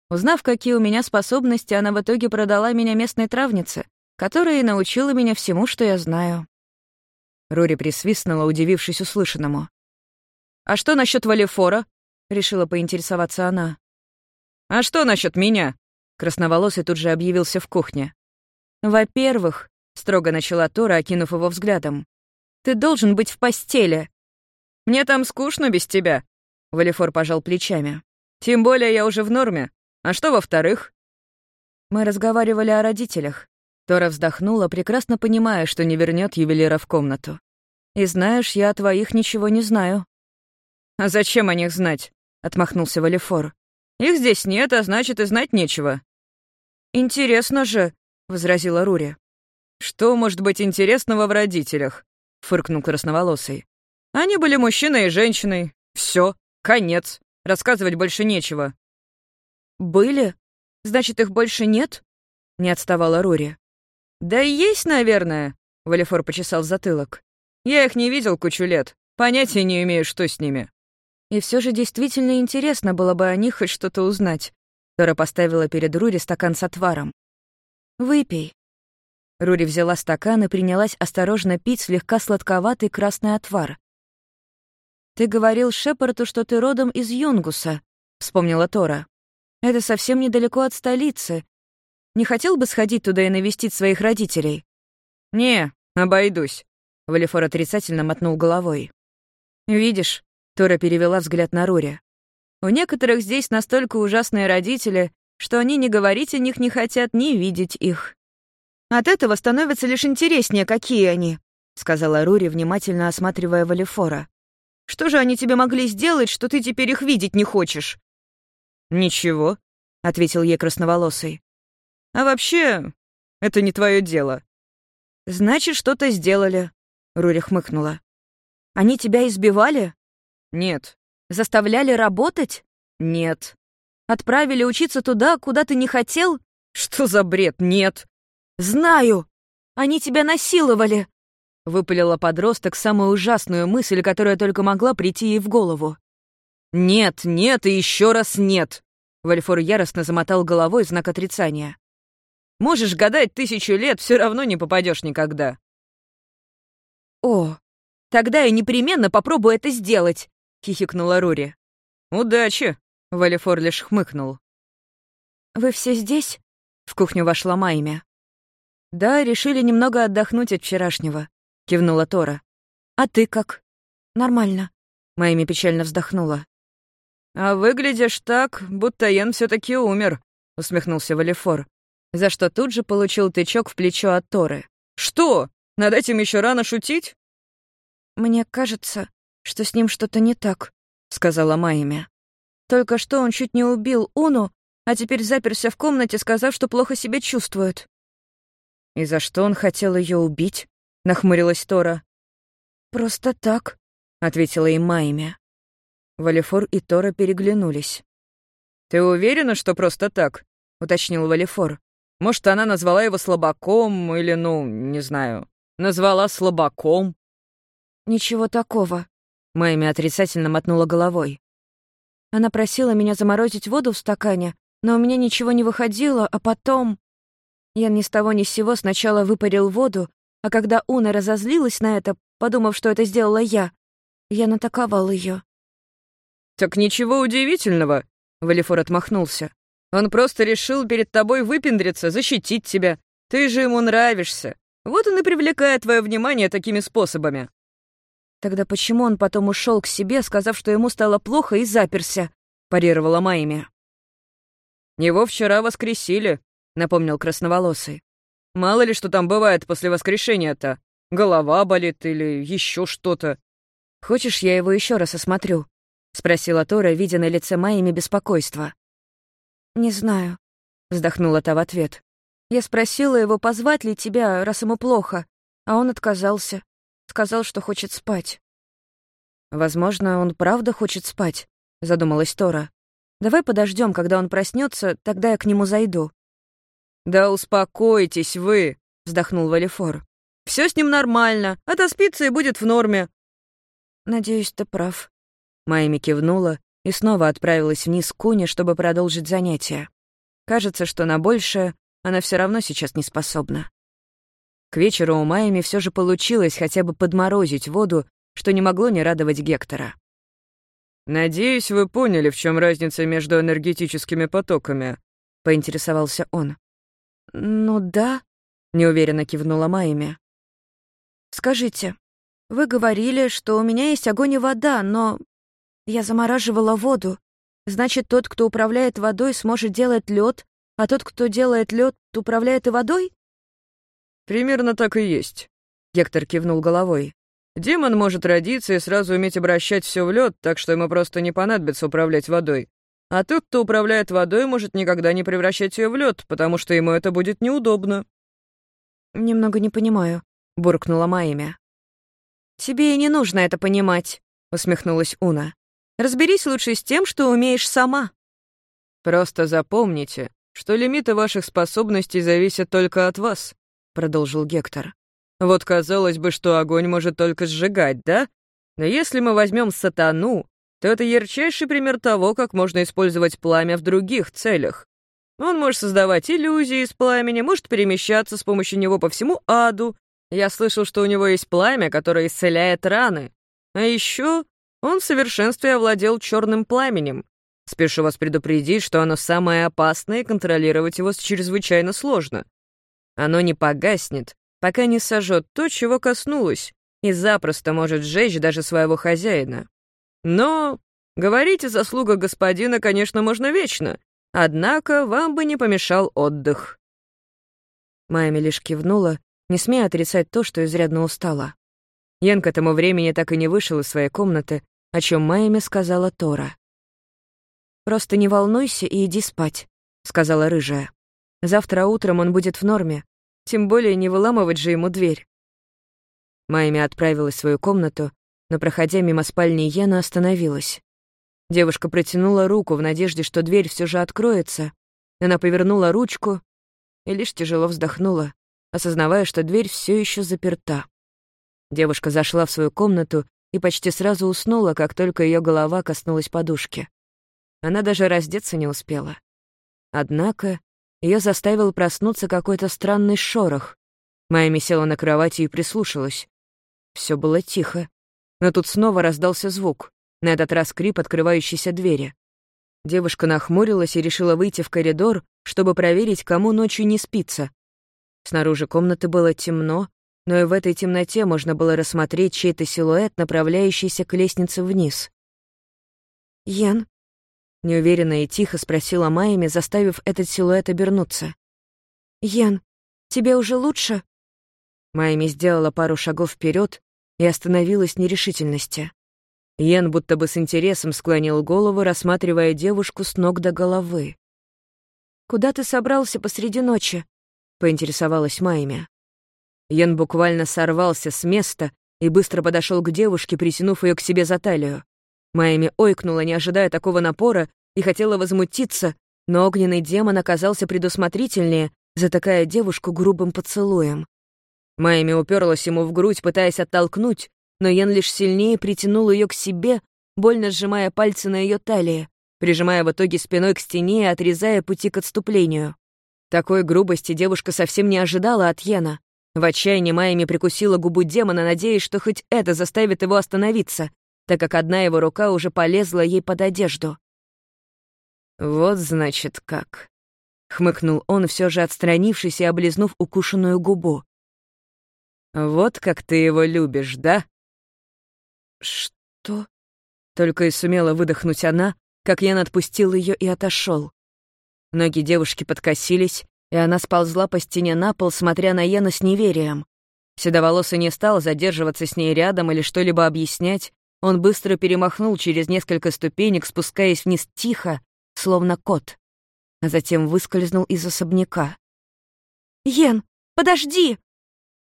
Узнав, какие у меня способности, она в итоге продала меня местной травнице, которая и научила меня всему, что я знаю. Рори присвистнула, удивившись услышанному. «А что насчет Валифора?» — решила поинтересоваться она. «А что насчет меня?» — красноволосый тут же объявился в кухне. «Во-первых», — строго начала Тора, окинув его взглядом, «ты должен быть в постели». «Мне там скучно без тебя», — Валифор пожал плечами. «Тем более я уже в норме. А что во-вторых?» Мы разговаривали о родителях. Тора вздохнула, прекрасно понимая, что не вернет ювелира в комнату. «И знаешь, я о твоих ничего не знаю». «А зачем о них знать?» — отмахнулся Валифор. «Их здесь нет, а значит, и знать нечего». «Интересно же», — возразила Рури. «Что может быть интересного в родителях?» — фыркнул красноволосый. Они были мужчиной и женщиной. Все, конец. Рассказывать больше нечего. «Были? Значит, их больше нет?» — не отставала Рури. «Да есть, наверное», — Валифор почесал затылок. «Я их не видел кучу лет. Понятия не имею, что с ними». И все же действительно интересно было бы о них хоть что-то узнать. Тора поставила перед Рури стакан с отваром. «Выпей». Рури взяла стакан и принялась осторожно пить слегка сладковатый красный отвар. «Ты говорил Шепарду, что ты родом из Юнгуса», — вспомнила Тора. «Это совсем недалеко от столицы. Не хотел бы сходить туда и навестить своих родителей?» «Не, обойдусь», — Валифор отрицательно мотнул головой. «Видишь», — Тора перевела взгляд на Рури. «У некоторых здесь настолько ужасные родители, что они ни говорить о них не хотят, ни видеть их». «От этого становится лишь интереснее, какие они», — сказала Рури, внимательно осматривая Валифора. Что же они тебе могли сделать, что ты теперь их видеть не хочешь?» «Ничего», — ответил ей красноволосый. «А вообще, это не твое дело». «Значит, что-то сделали», — Рури хмыкнула. «Они тебя избивали?» «Нет». «Заставляли работать?» «Нет». «Отправили учиться туда, куда ты не хотел?» «Что за бред? Нет». «Знаю! Они тебя насиловали!» Выпалила подросток самую ужасную мысль, которая только могла прийти ей в голову. «Нет, нет и еще раз нет!» Вальфор яростно замотал головой знак отрицания. «Можешь гадать тысячу лет, все равно не попадешь никогда». «О, тогда я непременно попробую это сделать!» — хихикнула Рури. «Удачи!» — Валифор лишь хмыкнул. «Вы все здесь?» — в кухню вошла Майми. «Да, решили немного отдохнуть от вчерашнего», — кивнула Тора. «А ты как?» «Нормально», — Майми печально вздохнула. «А выглядишь так, будто Ян все таки умер», — усмехнулся Валифор, за что тут же получил тычок в плечо от Торы. «Что? Над этим еще рано шутить?» «Мне кажется, что с ним что-то не так», — сказала Майми. «Только что он чуть не убил Уну, а теперь заперся в комнате, сказав, что плохо себя чувствует». «И за что он хотел ее убить?» — нахмурилась Тора. «Просто так», — ответила им Майми. Валифор и Тора переглянулись. «Ты уверена, что просто так?» — уточнил Валифор. «Может, она назвала его слабаком или, ну, не знаю, назвала слабаком?» «Ничего такого», — Майми отрицательно мотнула головой. «Она просила меня заморозить воду в стакане, но у меня ничего не выходило, а потом...» Я ни с того ни с сего сначала выпарил воду, а когда Уна разозлилась на это, подумав, что это сделала я, я натаковал ее. «Так ничего удивительного», — Валифор отмахнулся. «Он просто решил перед тобой выпендриться, защитить тебя. Ты же ему нравишься. Вот он и привлекает твое внимание такими способами». «Тогда почему он потом ушел к себе, сказав, что ему стало плохо, и заперся?» — парировала Майми. «Его вчера воскресили», — напомнил красноволосый. «Мало ли, что там бывает после воскрешения-то. Голова болит или еще что-то». «Хочешь, я его еще раз осмотрю?» — спросила Тора, видя на лице Майями беспокойство. «Не знаю», — вздохнула та в ответ. «Я спросила его, позвать ли тебя, раз ему плохо, а он отказался. Сказал, что хочет спать». «Возможно, он правда хочет спать», — задумалась Тора. «Давай подождем, когда он проснется, тогда я к нему зайду». «Да успокойтесь вы», — вздохнул Валифор. Все с ним нормально, отоспится и будет в норме». «Надеюсь, ты прав», Майми кивнула и снова отправилась вниз к Куне, чтобы продолжить занятия. Кажется, что на большее она все равно сейчас не способна. К вечеру у Майми все же получилось хотя бы подморозить воду, что не могло не радовать Гектора. «Надеюсь, вы поняли, в чем разница между энергетическими потоками», — поинтересовался он. «Ну да», — неуверенно кивнула Майми. «Скажите, вы говорили, что у меня есть огонь и вода, но я замораживала воду. Значит, тот, кто управляет водой, сможет делать лед, а тот, кто делает лед, управляет и водой? Примерно так и есть. Гектор кивнул головой. Демон может родиться и сразу уметь обращать все в лед, так что ему просто не понадобится управлять водой. А тот, кто управляет водой, может никогда не превращать ее в лед, потому что ему это будет неудобно. Немного не понимаю, буркнула Майя. Тебе и не нужно это понимать, усмехнулась Уна. Разберись лучше с тем, что умеешь сама. Просто запомните, что лимиты ваших способностей зависят только от вас, продолжил Гектор. Вот казалось бы, что огонь может только сжигать, да? Но если мы возьмем сатану, то это ярчайший пример того, как можно использовать пламя в других целях. Он может создавать иллюзии из пламени, может перемещаться с помощью него по всему аду. Я слышал, что у него есть пламя, которое исцеляет раны. А еще он в совершенстве овладел черным пламенем. Спешу вас предупредить, что оно самое опасное, и контролировать его чрезвычайно сложно. Оно не погаснет, пока не сожжет то, чего коснулось, и запросто может сжечь даже своего хозяина. Но говорить о заслугах господина, конечно, можно вечно, однако вам бы не помешал отдых. Майми лишь кивнула, не смея отрицать то, что изрядно устала. Ян к этому времени так и не вышел из своей комнаты, о чем Майами сказала Тора. «Просто не волнуйся и иди спать», — сказала рыжая. «Завтра утром он будет в норме, тем более не выламывать же ему дверь». Майми отправилась в свою комнату, но, проходя мимо спальни Йена, остановилась. Девушка протянула руку в надежде, что дверь все же откроется. Она повернула ручку и лишь тяжело вздохнула, осознавая, что дверь все еще заперта. Девушка зашла в свою комнату и почти сразу уснула, как только ее голова коснулась подушки. Она даже раздеться не успела. Однако ее заставил проснуться какой-то странный шорох. Майми села на кровати и прислушалась. Все было тихо. Но тут снова раздался звук, на этот раз скрип открывающейся двери. Девушка нахмурилась и решила выйти в коридор, чтобы проверить, кому ночью не спится. Снаружи комнаты было темно, но и в этой темноте можно было рассмотреть чей-то силуэт, направляющийся к лестнице вниз. «Ян?» — неуверенно и тихо спросила Майями, заставив этот силуэт обернуться. «Ян, тебе уже лучше?» Майями сделала пару шагов вперед и остановилась в нерешительности. Ян будто бы с интересом склонил голову, рассматривая девушку с ног до головы. «Куда ты собрался посреди ночи?» — поинтересовалась Майми. Ян буквально сорвался с места и быстро подошел к девушке, притянув ее к себе за талию. Майми ойкнула, не ожидая такого напора, и хотела возмутиться, но огненный демон оказался предусмотрительнее, затыкая девушку грубым поцелуем. Майми уперлась ему в грудь, пытаясь оттолкнуть, но Ян лишь сильнее притянул ее к себе, больно сжимая пальцы на ее талии, прижимая в итоге спиной к стене и отрезая пути к отступлению. Такой грубости девушка совсем не ожидала от Яна. В отчаянии Майями прикусила губу демона, надеясь, что хоть это заставит его остановиться, так как одна его рука уже полезла ей под одежду. «Вот, значит, как», — хмыкнул он, все же отстранившись и облизнув укушенную губу. «Вот как ты его любишь, да?» «Что?» Только и сумела выдохнуть она, как Ян отпустил ее и отошел. Ноги девушки подкосились, и она сползла по стене на пол, смотря на Йена с неверием. Седоволосый не стал задерживаться с ней рядом или что-либо объяснять, он быстро перемахнул через несколько ступенек, спускаясь вниз тихо, словно кот, а затем выскользнул из особняка. «Йен, подожди!»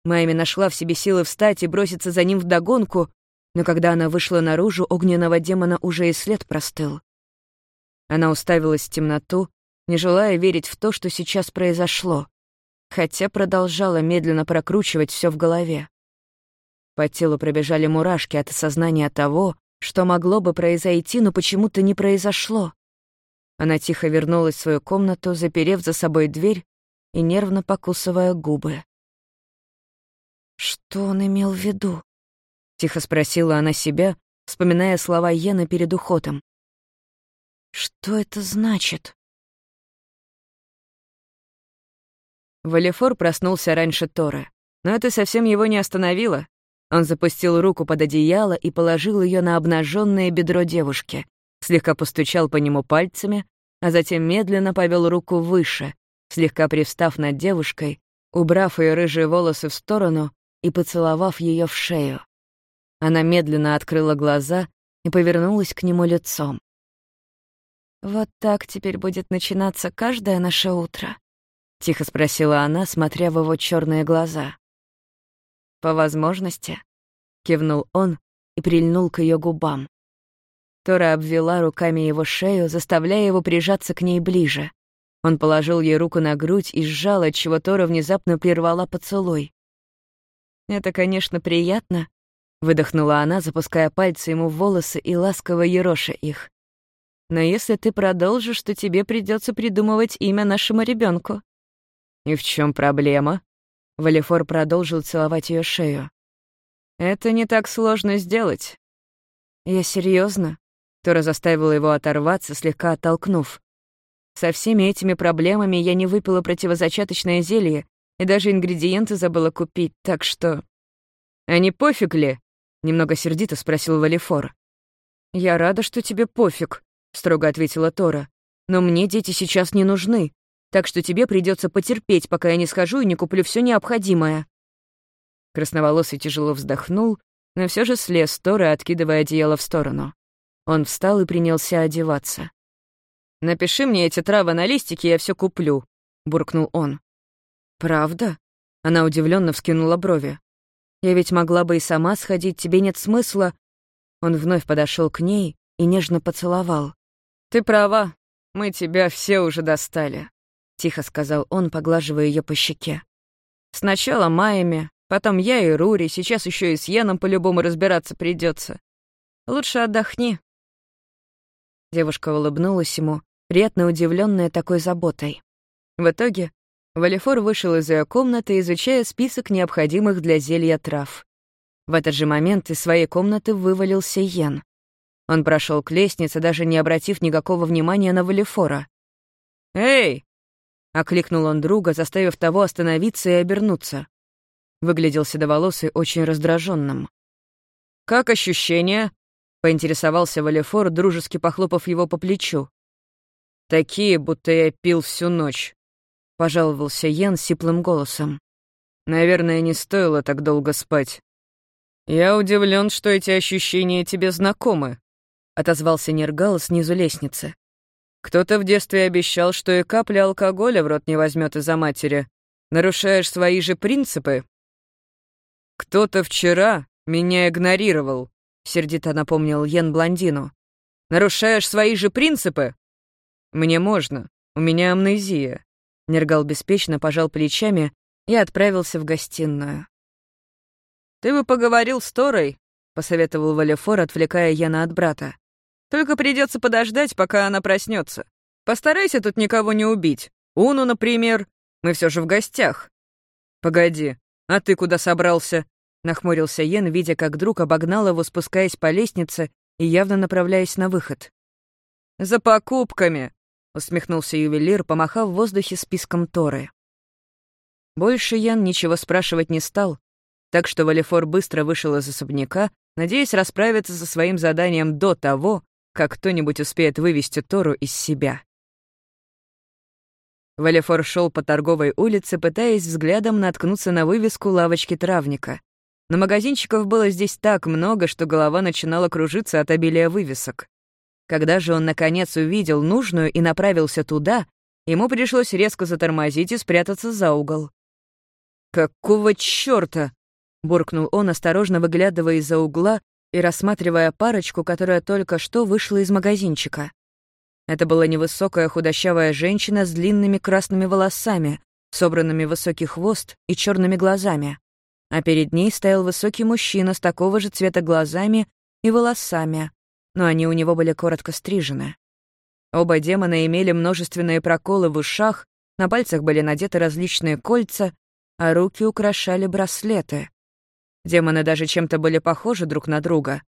Майми нашла в себе силы встать и броситься за ним вдогонку, но когда она вышла наружу, огненного демона уже и след простыл. Она уставилась в темноту, не желая верить в то, что сейчас произошло, хотя продолжала медленно прокручивать все в голове. По телу пробежали мурашки от осознания того, что могло бы произойти, но почему-то не произошло. Она тихо вернулась в свою комнату, заперев за собой дверь и нервно покусывая губы. «Что он имел в виду?» — тихо спросила она себя, вспоминая слова Йена перед уходом. «Что это значит?» Валифор проснулся раньше Тора, но это совсем его не остановило. Он запустил руку под одеяло и положил ее на обнаженное бедро девушки, слегка постучал по нему пальцами, а затем медленно повел руку выше, слегка привстав над девушкой, убрав ее рыжие волосы в сторону и поцеловав ее в шею. Она медленно открыла глаза и повернулась к нему лицом. «Вот так теперь будет начинаться каждое наше утро», — тихо спросила она, смотря в его черные глаза. «По возможности», — кивнул он и прильнул к ее губам. Тора обвела руками его шею, заставляя его прижаться к ней ближе. Он положил ей руку на грудь и сжал, отчего Тора внезапно прервала поцелуй. «Это, конечно, приятно», — выдохнула она, запуская пальцы ему в волосы и ласково ероша их. «Но если ты продолжишь, то тебе придется придумывать имя нашему ребенку. «И в чем проблема?» Валифор продолжил целовать ее шею. «Это не так сложно сделать». «Я серьезно. Тора заставила его оторваться, слегка оттолкнув. «Со всеми этими проблемами я не выпила противозачаточное зелье и даже ингредиенты забыла купить, так что...» «А не пофиг ли?» — немного сердито спросил Валифор. «Я рада, что тебе пофиг», — строго ответила Тора. «Но мне дети сейчас не нужны так что тебе придется потерпеть, пока я не схожу и не куплю все необходимое». Красноволосый тяжело вздохнул, но все же слез с Торы, откидывая одеяло в сторону. Он встал и принялся одеваться. «Напиши мне эти травы на листике, я все куплю», — буркнул он. «Правда?» — она удивленно вскинула брови. «Я ведь могла бы и сама сходить, тебе нет смысла». Он вновь подошел к ней и нежно поцеловал. «Ты права, мы тебя все уже достали». — тихо сказал он, поглаживая ее по щеке. «Сначала Майями, потом я и Рури, сейчас еще и с Яном по-любому разбираться придется. Лучше отдохни». Девушка улыбнулась ему, приятно удивленная такой заботой. В итоге Валифор вышел из ее комнаты, изучая список необходимых для зелья трав. В этот же момент из своей комнаты вывалился Йен. Он прошел к лестнице, даже не обратив никакого внимания на Валифора. «Эй!» — окликнул он друга, заставив того остановиться и обернуться. Выглядел седоволосый очень раздраженным. «Как ощущения?» — поинтересовался Валифор, дружески похлопав его по плечу. «Такие, будто я пил всю ночь», — пожаловался Йен сиплым голосом. «Наверное, не стоило так долго спать». «Я удивлен, что эти ощущения тебе знакомы», — отозвался Нергал снизу лестницы. «Кто-то в детстве обещал, что и капля алкоголя в рот не возьмет из-за матери. Нарушаешь свои же принципы?» «Кто-то вчера меня игнорировал», — сердито напомнил Йен блондину. «Нарушаешь свои же принципы?» «Мне можно. У меня амнезия». Нергал беспечно пожал плечами и отправился в гостиную. «Ты бы поговорил с Торой», — посоветовал Валефор, отвлекая Яна от брата. Только придется подождать, пока она проснется. Постарайся тут никого не убить. Уну, например. Мы все же в гостях. Погоди, а ты куда собрался? Нахмурился Йен, видя, как друг обогнал его, спускаясь по лестнице и явно направляясь на выход. «За покупками!» — усмехнулся ювелир, помахав в воздухе списком Торы. Больше Ян ничего спрашивать не стал, так что Валифор быстро вышел из особняка, надеясь расправиться со своим заданием до того, как кто-нибудь успеет вывести Тору из себя. Валефор шел по торговой улице, пытаясь взглядом наткнуться на вывеску лавочки травника. Но магазинчиков было здесь так много, что голова начинала кружиться от обилия вывесок. Когда же он, наконец, увидел нужную и направился туда, ему пришлось резко затормозить и спрятаться за угол. «Какого чёрта?» — буркнул он, осторожно выглядывая из-за угла и рассматривая парочку, которая только что вышла из магазинчика. Это была невысокая худощавая женщина с длинными красными волосами, собранными в высокий хвост и черными глазами. А перед ней стоял высокий мужчина с такого же цвета глазами и волосами, но они у него были коротко стрижены. Оба демона имели множественные проколы в ушах, на пальцах были надеты различные кольца, а руки украшали браслеты. Демоны даже чем-то были похожи друг на друга.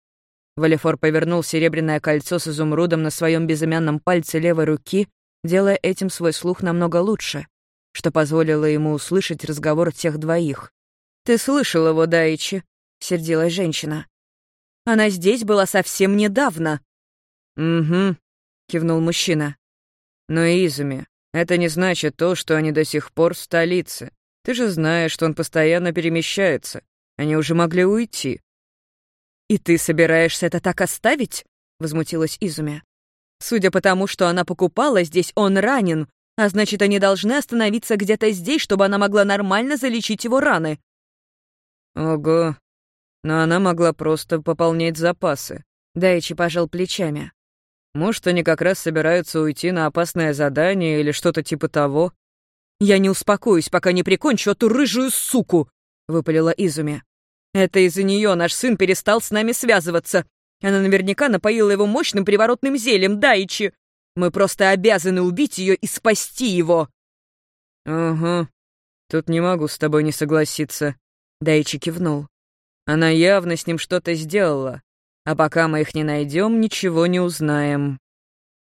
Валифор повернул серебряное кольцо с изумрудом на своем безымянном пальце левой руки, делая этим свой слух намного лучше, что позволило ему услышать разговор тех двоих. «Ты слышал его, Дайчи?» — сердилась женщина. «Она здесь была совсем недавно». «Угу», — кивнул мужчина. «Но, Изуми, это не значит то, что они до сих пор в столице. Ты же знаешь, что он постоянно перемещается. Они уже могли уйти». «И ты собираешься это так оставить?» — возмутилась Изуми. «Судя по тому, что она покупала здесь, он ранен, а значит, они должны остановиться где-то здесь, чтобы она могла нормально залечить его раны». «Ого, но она могла просто пополнять запасы», — Дайчи пожал плечами. «Может, они как раз собираются уйти на опасное задание или что-то типа того?» «Я не успокоюсь, пока не прикончу эту рыжую суку!» — выпалила Изуми. «Это из-за нее наш сын перестал с нами связываться. Она наверняка напоила его мощным приворотным зельем, Дайчи. Мы просто обязаны убить ее и спасти его». «Ага, тут не могу с тобой не согласиться», — Дайчи кивнул. «Она явно с ним что-то сделала, а пока мы их не найдем, ничего не узнаем».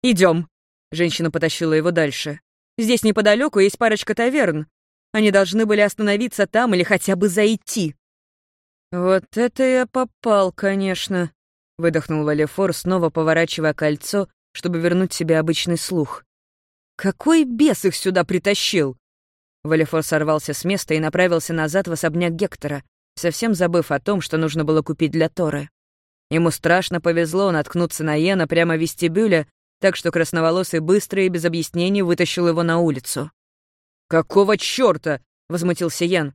Идем. женщина потащила его дальше. «Здесь неподалеку есть парочка таверн. Они должны были остановиться там или хотя бы зайти. «Вот это я попал, конечно», — выдохнул Валефор, снова поворачивая кольцо, чтобы вернуть себе обычный слух. «Какой бес их сюда притащил?» Валефор сорвался с места и направился назад в особняк Гектора, совсем забыв о том, что нужно было купить для Торы. Ему страшно повезло наткнуться на Йена прямо в вестибюле, так что красноволосый быстро и без объяснений вытащил его на улицу. «Какого чёрта?» — возмутился Ян.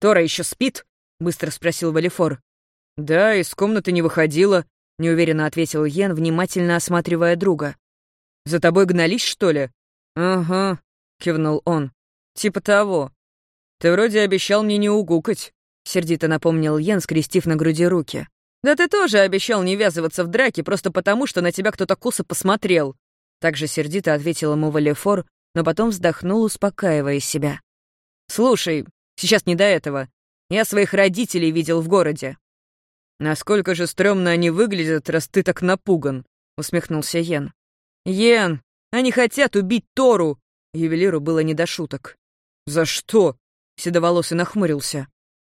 «Тора еще спит?» — быстро спросил Валифор. «Да, из комнаты не выходила», — неуверенно ответил Йен, внимательно осматривая друга. «За тобой гнались, что ли?» «Ага», — кивнул он. «Типа того. Ты вроде обещал мне не угукать», — сердито напомнил Йен, скрестив на груди руки. «Да ты тоже обещал не ввязываться в драки просто потому, что на тебя кто-то косо посмотрел», — также сердито ответил ему Валифор, но потом вздохнул, успокаивая себя. «Слушай, сейчас не до этого. Я своих родителей видел в городе». «Насколько же стрёмно они выглядят, раз ты так напуган», — усмехнулся Йен. «Йен, они хотят убить Тору!» Ювелиру было не до шуток. «За что?» — Седоволосый нахмурился.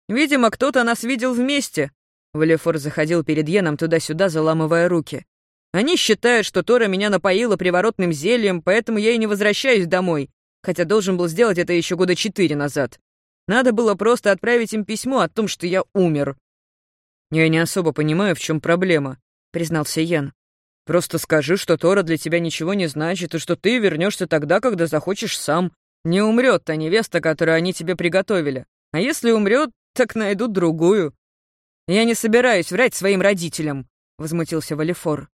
«Видимо, кто-то нас видел вместе». Валефор заходил перед Йеном туда-сюда, заламывая руки. «Они считают, что Тора меня напоила приворотным зельем, поэтому я и не возвращаюсь домой, хотя должен был сделать это еще года четыре назад. Надо было просто отправить им письмо о том, что я умер. «Я не особо понимаю, в чем проблема», — признался Ян. «Просто скажи, что Тора для тебя ничего не значит, и что ты вернешься тогда, когда захочешь сам. Не умрет та невеста, которую они тебе приготовили. А если умрет, так найдут другую». «Я не собираюсь врать своим родителям», — возмутился Валифор.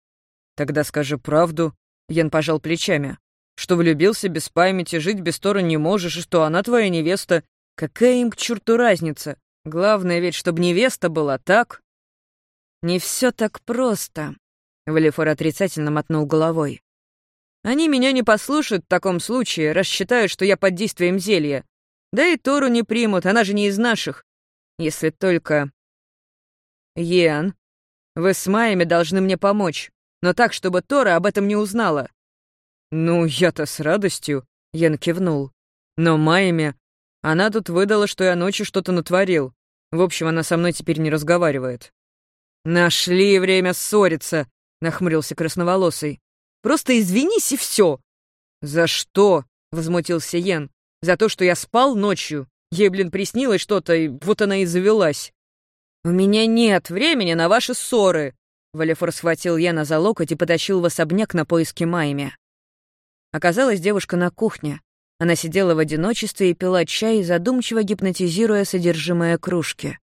«Тогда скажи правду», — Ян пожал плечами. «Что влюбился без памяти, жить без Торы не можешь, и что она твоя невеста. Какая им к черту разница? Главное ведь, чтобы невеста была, так?» «Не все так просто», — Валифор отрицательно мотнул головой. «Они меня не послушают в таком случае, рассчитают, что я под действием зелья. Да и Тору не примут, она же не из наших. Если только...» «Йен, вы с Майями должны мне помочь, но так, чтобы Тора об этом не узнала». «Ну, я-то с радостью», — Йен кивнул. «Но Майями... Она тут выдала, что я ночью что-то натворил. В общем, она со мной теперь не разговаривает». «Нашли время ссориться», — нахмурился красноволосый. «Просто извинись и все». «За что?» — возмутился Йен. «За то, что я спал ночью. Ей, блин, приснилось что-то, и вот она и завелась». «У меня нет времени на ваши ссоры», Валефор схватил Яна за локоть и потащил в особняк на поиски Майми. Оказалась девушка на кухне. Она сидела в одиночестве и пила чай, задумчиво гипнотизируя содержимое кружки.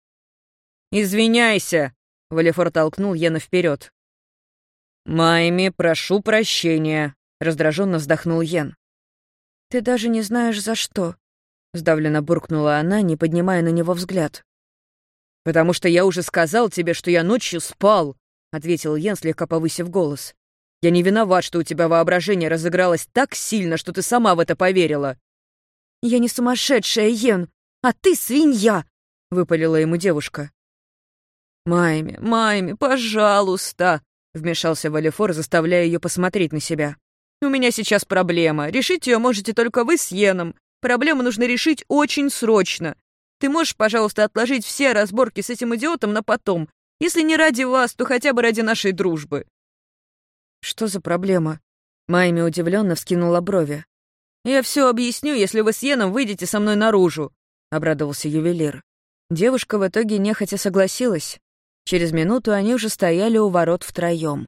«Извиняйся!» Валефор толкнул Йена вперед. «Майми, прошу прощения», — раздраженно вздохнул Йен. «Ты даже не знаешь, за что», — сдавленно буркнула она, не поднимая на него взгляд. «Потому что я уже сказал тебе, что я ночью спал», — ответил Йен, слегка повысив голос. «Я не виноват, что у тебя воображение разыгралось так сильно, что ты сама в это поверила». «Я не сумасшедшая, Йен, а ты свинья», — выпалила ему девушка. «Майми, Майми, пожалуйста!» — вмешался Валифор, заставляя ее посмотреть на себя. «У меня сейчас проблема. Решить ее можете только вы с Йеном. Проблему нужно решить очень срочно. Ты можешь, пожалуйста, отложить все разборки с этим идиотом на потом? Если не ради вас, то хотя бы ради нашей дружбы». «Что за проблема?» Майми удивленно вскинула брови. «Я все объясню, если вы с Йеном выйдете со мной наружу», — обрадовался ювелир. Девушка в итоге нехотя согласилась. Через минуту они уже стояли у ворот втроем.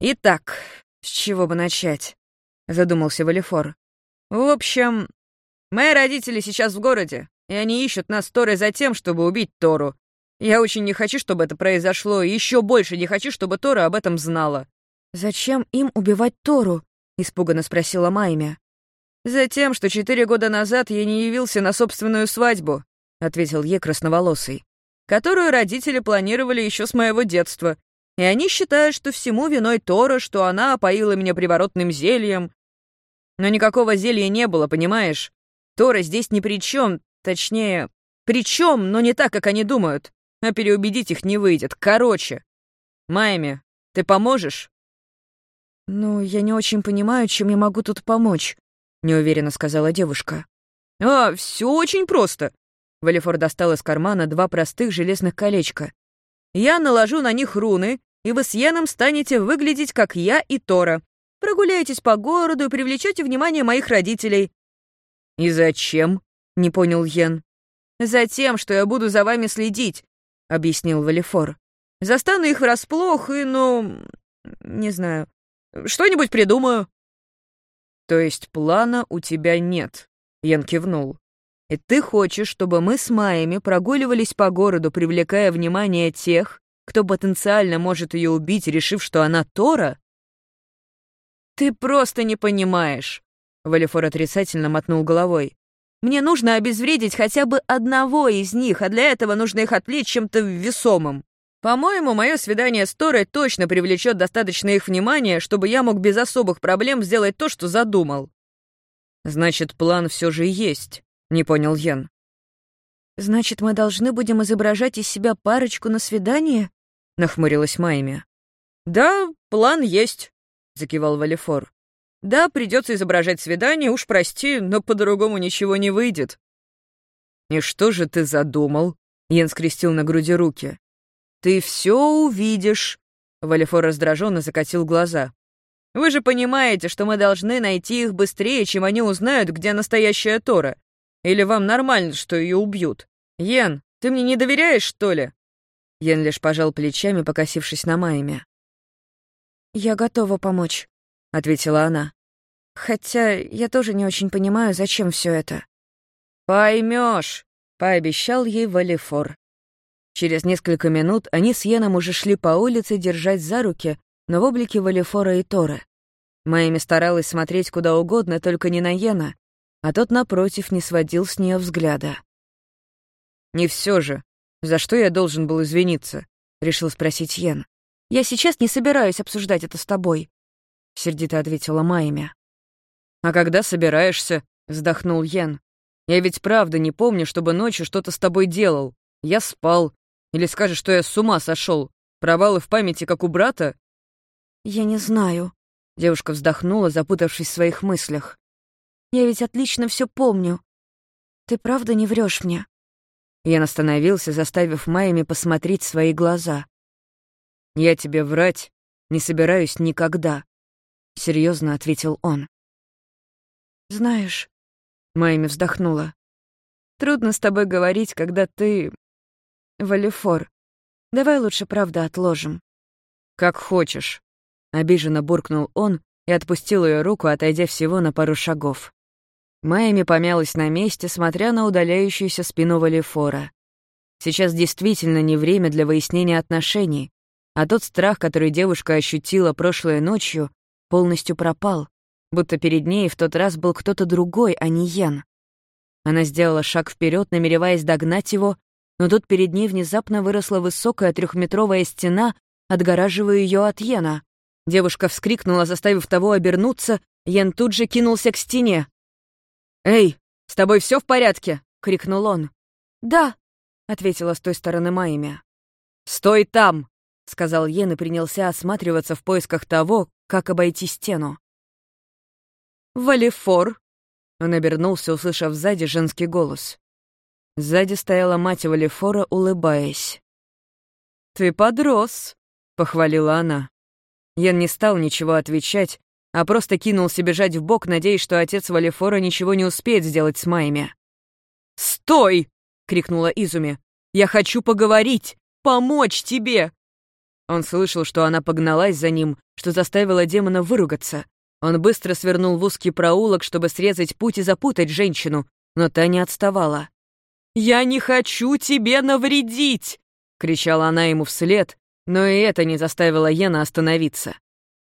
«Итак, с чего бы начать?» — задумался Валифор. «В общем, мои родители сейчас в городе, и они ищут нас Торой за тем, чтобы убить Тору. Я очень не хочу, чтобы это произошло, и еще больше не хочу, чтобы Тора об этом знала». «Зачем им убивать Тору?» — испуганно спросила Майми. «Затем, что четыре года назад я не явился на собственную свадьбу», — ответил ей красноволосый которую родители планировали еще с моего детства, и они считают, что всему виной Тора, что она опоила меня приворотным зельем. Но никакого зелья не было, понимаешь? Тора здесь ни при чем, точнее, при чем, но не так, как они думают. А переубедить их не выйдет. Короче. Майми, ты поможешь? «Ну, я не очень понимаю, чем я могу тут помочь», — неуверенно сказала девушка. «А, все очень просто. Валифор достал из кармана два простых железных колечка. «Я наложу на них руны, и вы с Йеном станете выглядеть, как я и Тора. Прогуляйтесь по городу и привлечете внимание моих родителей». «И зачем?» — не понял Йен. «Затем, что я буду за вами следить», — объяснил Валифор. «Застану их врасплох и, ну... не знаю. Что-нибудь придумаю». «То есть плана у тебя нет?» — Йен кивнул. И ты хочешь, чтобы мы с Майями прогуливались по городу, привлекая внимание тех, кто потенциально может ее убить, решив, что она Тора? Ты просто не понимаешь. Валифор отрицательно мотнул головой. Мне нужно обезвредить хотя бы одного из них, а для этого нужно их отвлечь чем-то весомым. По-моему, мое свидание с Торой точно привлечет достаточно их внимания, чтобы я мог без особых проблем сделать то, что задумал. Значит, план все же есть. — не понял Йен. «Значит, мы должны будем изображать из себя парочку на свидание?» — нахмурилась Майми. «Да, план есть», — закивал Валифор. «Да, придется изображать свидание, уж прости, но по-другому ничего не выйдет». «И что же ты задумал?» — Йен скрестил на груди руки. «Ты все увидишь», — Валифор раздраженно закатил глаза. «Вы же понимаете, что мы должны найти их быстрее, чем они узнают, где настоящая Тора. Или вам нормально, что ее убьют? Йен, ты мне не доверяешь, что ли?» Йен лишь пожал плечами, покосившись на Майме. «Я готова помочь», — ответила она. «Хотя я тоже не очень понимаю, зачем все это». «Поймешь», — пообещал ей Валифор. Через несколько минут они с Йеном уже шли по улице держать за руки, но в облике Валифора и Торы. Майми старалась смотреть куда угодно, только не на Йена, а тот, напротив, не сводил с нее взгляда. «Не все же. За что я должен был извиниться?» — решил спросить Йен. «Я сейчас не собираюсь обсуждать это с тобой», — сердито ответила Майя. «А когда собираешься?» — вздохнул Йен. «Я ведь правда не помню, чтобы ночью что-то с тобой делал. Я спал. Или скажешь, что я с ума сошел? Провалы в памяти, как у брата?» «Я не знаю», — девушка вздохнула, запутавшись в своих мыслях. Я ведь отлично все помню. Ты правда не врешь мне?» Я остановился, заставив Майями посмотреть свои глаза. «Я тебе врать не собираюсь никогда», — серьезно ответил он. «Знаешь...» — Майями вздохнула. «Трудно с тобой говорить, когда ты... Валифор. Давай лучше правда отложим». «Как хочешь», — обиженно буркнул он и отпустил ее руку, отойдя всего на пару шагов. Майами помялась на месте, смотря на удаляющуюся спину Валифора. Сейчас действительно не время для выяснения отношений, а тот страх, который девушка ощутила прошлой ночью, полностью пропал, будто перед ней в тот раз был кто-то другой, а не Йен. Она сделала шаг вперед, намереваясь догнать его, но тут перед ней внезапно выросла высокая трехметровая стена, отгораживая ее от Йена. Девушка вскрикнула, заставив того обернуться, Йен тут же кинулся к стене. «Эй, с тобой все в порядке?» — крикнул он. «Да», — ответила с той стороны Майя. «Стой там!» — сказал Йен и принялся осматриваться в поисках того, как обойти стену. «Валифор!» — он обернулся, услышав сзади женский голос. Сзади стояла мать Валифора, улыбаясь. «Ты подрос», — похвалила она. Ян не стал ничего отвечать, а просто кинулся бежать в бок, надеясь, что отец Валифора ничего не успеет сделать с Майями. «Стой!» — крикнула Изуми. «Я хочу поговорить! Помочь тебе!» Он слышал, что она погналась за ним, что заставила демона выругаться. Он быстро свернул в узкий проулок, чтобы срезать путь и запутать женщину, но та не отставала. «Я не хочу тебе навредить!» — кричала она ему вслед, но и это не заставило Йена остановиться.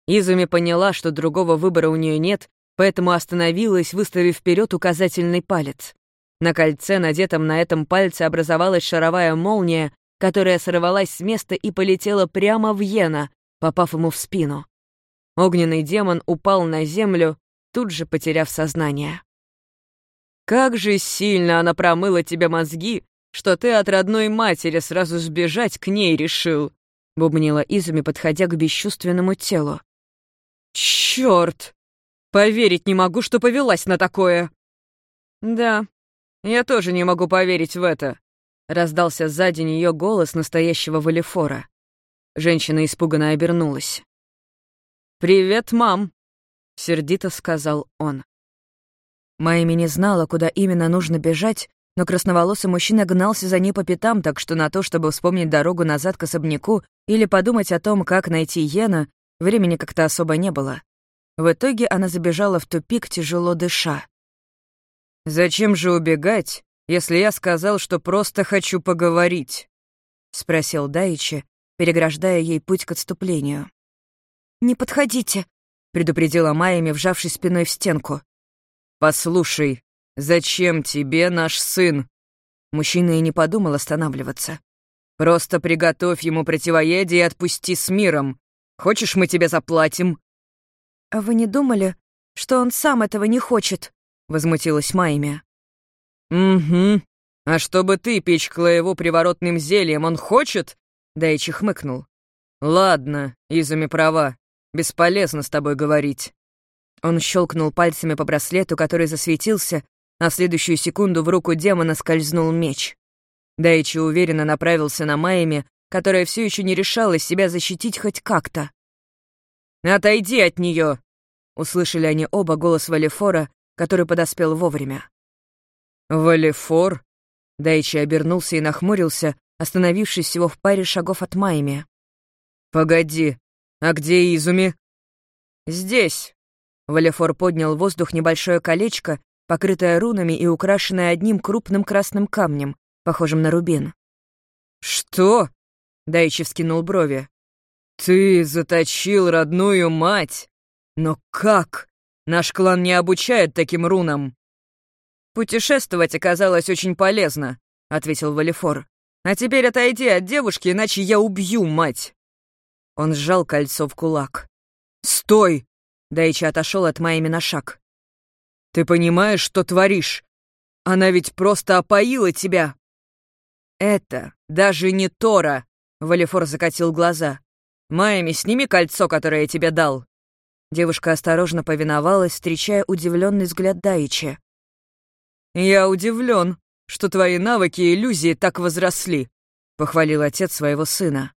Изуми поняла, что другого выбора у нее нет, поэтому остановилась, выставив вперед указательный палец. На кольце, надетом на этом пальце, образовалась шаровая молния, которая сорвалась с места и полетела прямо в Йена, попав ему в спину. Огненный демон упал на землю, тут же потеряв сознание. «Как же сильно она промыла тебе мозги, что ты от родной матери сразу сбежать к ней решил!» — бубнила Изуми, подходя к бесчувственному телу. Черт! Поверить не могу, что повелась на такое. Да, я тоже не могу поверить в это. Раздался сзади нее голос настоящего Валифора. Женщина испуганно обернулась. «Привет, мам!» — сердито сказал он. Майми не знала, куда именно нужно бежать, но красноволосый мужчина гнался за ней по пятам, так что на то, чтобы вспомнить дорогу назад к особняку или подумать о том, как найти Йена, Времени как-то особо не было. В итоге она забежала в тупик, тяжело дыша. «Зачем же убегать, если я сказал, что просто хочу поговорить?» — спросил Дайчи, переграждая ей путь к отступлению. «Не подходите», — предупредила Майями, вжавшись спиной в стенку. «Послушай, зачем тебе наш сын?» Мужчина и не подумал останавливаться. «Просто приготовь ему противоядие и отпусти с миром. Хочешь, мы тебе заплатим?» «А вы не думали, что он сам этого не хочет?» — возмутилась Майми. «Угу», «А чтобы ты пичкала его приворотным зельем, он хочет?» Дайчи хмыкнул. «Ладно, Изуми права. Бесполезно с тобой говорить». Он щелкнул пальцами по браслету, который засветился, а следующую секунду в руку демона скользнул меч. Дайчи уверенно направился на Майами, которая все еще не решалась себя защитить хоть как-то. «Отойди от нее! услышали они оба голос Валифора, который подоспел вовремя. «Валифор?» Дайчи обернулся и нахмурился, остановившись всего в паре шагов от Майми. «Погоди, а где Изуми?» «Здесь». Валифор поднял в воздух небольшое колечко, покрытое рунами и украшенное одним крупным красным камнем, похожим на рубин. «Что?» — Дайчи вскинул брови. «Ты заточил родную мать? Но как? Наш клан не обучает таким рунам». «Путешествовать оказалось очень полезно», — ответил Валифор. «А теперь отойди от девушки, иначе я убью мать». Он сжал кольцо в кулак. «Стой!» — Дайчи отошел от Майми на шаг. «Ты понимаешь, что творишь? Она ведь просто опоила тебя!» «Это даже не Тора!» — Валифор закатил глаза. «Майами, сними кольцо, которое я тебе дал!» Девушка осторожно повиновалась, встречая удивленный взгляд Дайчи. «Я удивлен, что твои навыки и иллюзии так возросли», — похвалил отец своего сына.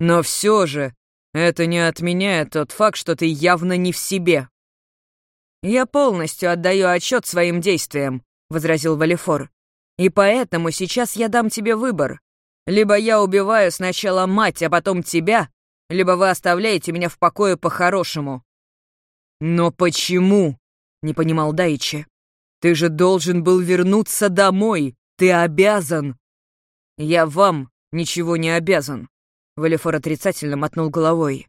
«Но все же это не отменяет тот факт, что ты явно не в себе». «Я полностью отдаю отчет своим действиям», — возразил Валифор. «И поэтому сейчас я дам тебе выбор. Либо я убиваю сначала мать, а потом тебя, либо вы оставляете меня в покое по-хорошему». «Но почему?» — не понимал Дайчи. «Ты же должен был вернуться домой! Ты обязан!» «Я вам ничего не обязан», — Валифор отрицательно мотнул головой.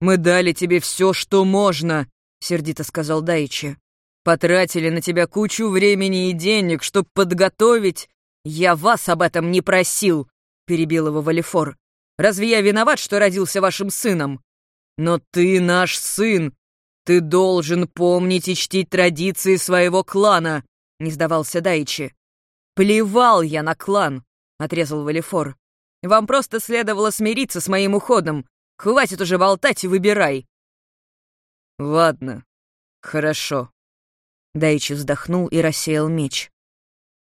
«Мы дали тебе все, что можно», — сердито сказал Дайчи. «Потратили на тебя кучу времени и денег, чтобы подготовить...» «Я вас об этом не просил», — перебил его Валифор. «Разве я виноват, что родился вашим сыном?» «Но ты наш сын, «Ты должен помнить и чтить традиции своего клана», — не сдавался Дайчи. «Плевал я на клан», — отрезал Валифор. «Вам просто следовало смириться с моим уходом. Хватит уже болтать и выбирай». «Ладно, хорошо». Дайчи вздохнул и рассеял меч.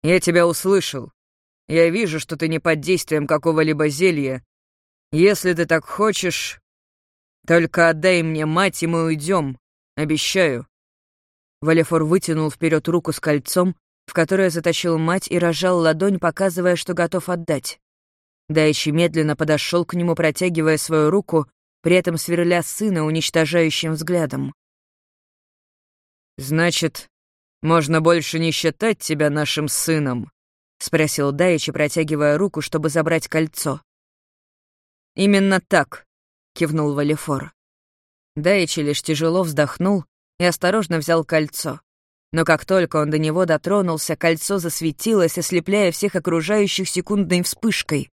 «Я тебя услышал. Я вижу, что ты не под действием какого-либо зелья. Если ты так хочешь, только отдай мне мать, и мы уйдем. Обещаю». Валефор вытянул вперед руку с кольцом, в которое затащил мать и разжал ладонь, показывая, что готов отдать. Дайчи медленно подошел к нему, протягивая свою руку, при этом сверля сына уничтожающим взглядом. «Значит, можно больше не считать тебя нашим сыном?» — спросил Дайчи, протягивая руку, чтобы забрать кольцо. «Именно так», — кивнул Валефор. Дайчи лишь тяжело вздохнул и осторожно взял кольцо. Но как только он до него дотронулся, кольцо засветилось, ослепляя всех окружающих секундной вспышкой.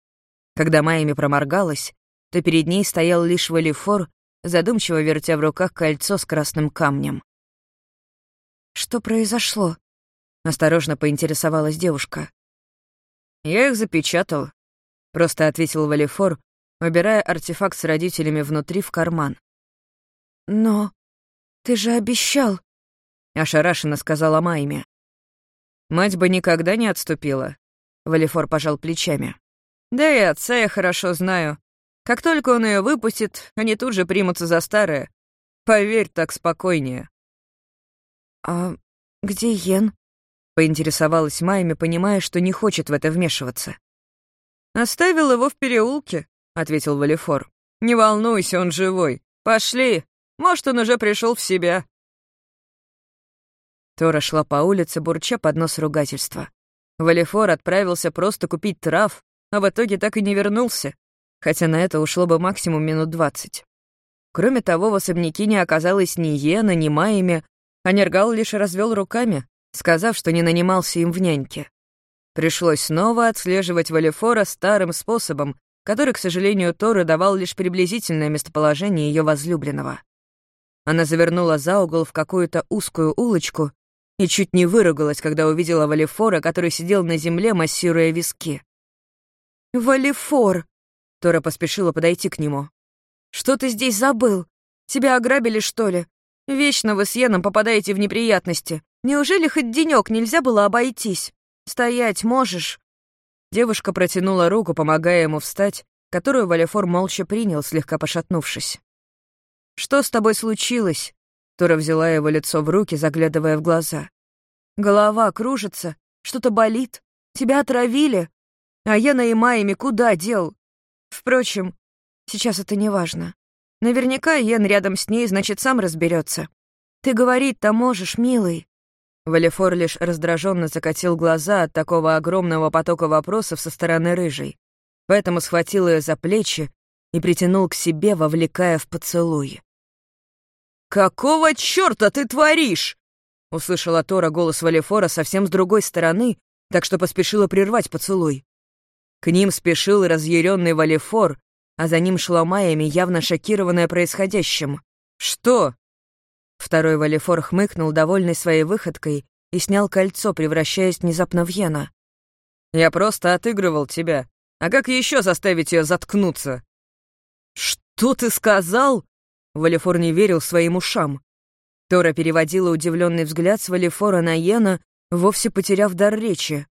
Когда Майами проморгалась, то перед ней стоял лишь Валифор, задумчиво вертя в руках кольцо с красным камнем. «Что произошло?» — осторожно поинтересовалась девушка. «Я их запечатал», — просто ответил Валифор, убирая артефакт с родителями внутри в карман. «Но ты же обещал», — ошарашенно сказала Майми. «Мать бы никогда не отступила», — Валифор пожал плечами. «Да и отца я хорошо знаю. Как только он ее выпустит, они тут же примутся за старое. Поверь, так спокойнее». «А где Йен?» — поинтересовалась Майми, понимая, что не хочет в это вмешиваться. «Оставил его в переулке», — ответил Валифор. «Не волнуйся, он живой. Пошли, может, он уже пришел в себя». Тора шла по улице, бурча под нос ругательства. Валифор отправился просто купить трав, а в итоге так и не вернулся, хотя на это ушло бы максимум минут двадцать. Кроме того, в особняке не оказалось ни Йена, ни Майями, а Нергал лишь развел руками, сказав, что не нанимался им в няньке. Пришлось снова отслеживать Валифора старым способом, который, к сожалению, Тора давал лишь приблизительное местоположение ее возлюбленного. Она завернула за угол в какую-то узкую улочку и чуть не выругалась, когда увидела Валифора, который сидел на земле, массируя виски. «Валифор!» — Тора поспешила подойти к нему. «Что ты здесь забыл? Тебя ограбили, что ли? Вечно вы с Йеном попадаете в неприятности. Неужели хоть денёк нельзя было обойтись? Стоять можешь?» Девушка протянула руку, помогая ему встать, которую Валефор молча принял, слегка пошатнувшись. «Что с тобой случилось?» Тора взяла его лицо в руки, заглядывая в глаза. «Голова кружится, что-то болит, тебя отравили, а я на Имаями куда дел? Впрочем, сейчас это не важно. Наверняка Йен рядом с ней, значит, сам разберется. Ты говорить-то можешь, милый». Валефор лишь раздраженно закатил глаза от такого огромного потока вопросов со стороны рыжей, поэтому схватил ее за плечи и притянул к себе, вовлекая в поцелуй. «Какого чёрта ты творишь?» — услышала Тора голос Валефора совсем с другой стороны, так что поспешила прервать поцелуй. К ним спешил разъяренный Валефор, а за ним шла Майями, явно шокированная происходящим. «Что?» Второй Валефор хмыкнул, довольный своей выходкой, и снял кольцо, превращаясь внезапно в Йена. «Я просто отыгрывал тебя. А как еще заставить ее заткнуться?» «Что ты сказал?» Валефор не верил своим ушам. Тора переводила удивленный взгляд с Валефора на Йена, вовсе потеряв дар речи.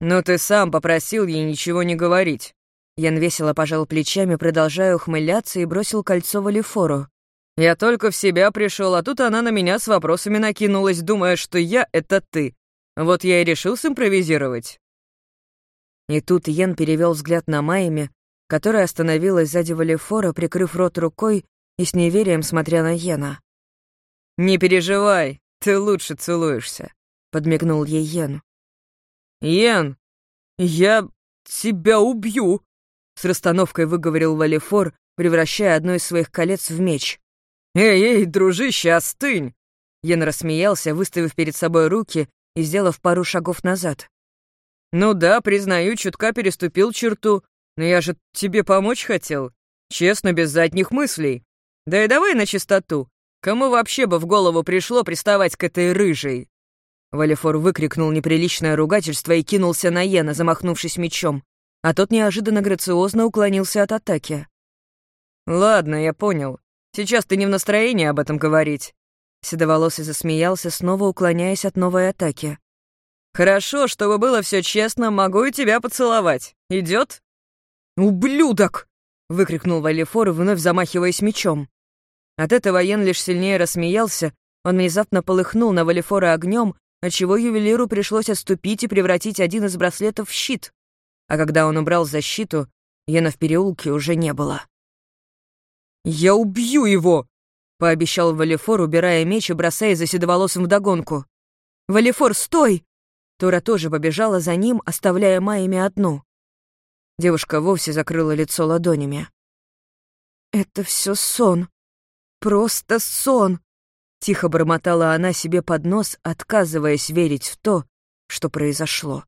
«Но ты сам попросил ей ничего не говорить. Ян весело пожал плечами, продолжая ухмыляться, и бросил кольцо Валифору. «Я только в себя пришел, а тут она на меня с вопросами накинулась, думая, что я — это ты. Вот я и решил симпровизировать». И тут Йен перевел взгляд на Майми, которая остановилась сзади Валифора, прикрыв рот рукой и с неверием смотря на Йена. «Не переживай, ты лучше целуешься», — подмигнул ей Йен. «Йен, я тебя убью!» С расстановкой выговорил Валифор, превращая одно из своих колец в меч. «Эй-эй, дружище, остынь!» Йен рассмеялся, выставив перед собой руки и сделав пару шагов назад. «Ну да, признаю, чутка переступил черту, но я же тебе помочь хотел. Честно, без задних мыслей. Да и давай на чистоту. Кому вообще бы в голову пришло приставать к этой рыжей?» Валифор выкрикнул неприличное ругательство и кинулся на Йена, замахнувшись мечом а тот неожиданно грациозно уклонился от атаки. «Ладно, я понял. Сейчас ты не в настроении об этом говорить». Седоволосый засмеялся, снова уклоняясь от новой атаки. «Хорошо, чтобы было все честно, могу и тебя поцеловать. Идет? «Ублюдок!» — выкрикнул Валифор, вновь замахиваясь мечом. От этого Йен лишь сильнее рассмеялся, он внезапно полыхнул на Валифора огнем, отчего ювелиру пришлось отступить и превратить один из браслетов в щит а когда он убрал защиту, Йена в переулке уже не было. «Я убью его!» — пообещал Валифор, убирая меч и бросая за седоволосым вдогонку. «Валифор, стой!» Тора тоже побежала за ним, оставляя Майями одну. Девушка вовсе закрыла лицо ладонями. «Это все сон. Просто сон!» Тихо бормотала она себе под нос, отказываясь верить в то, что произошло.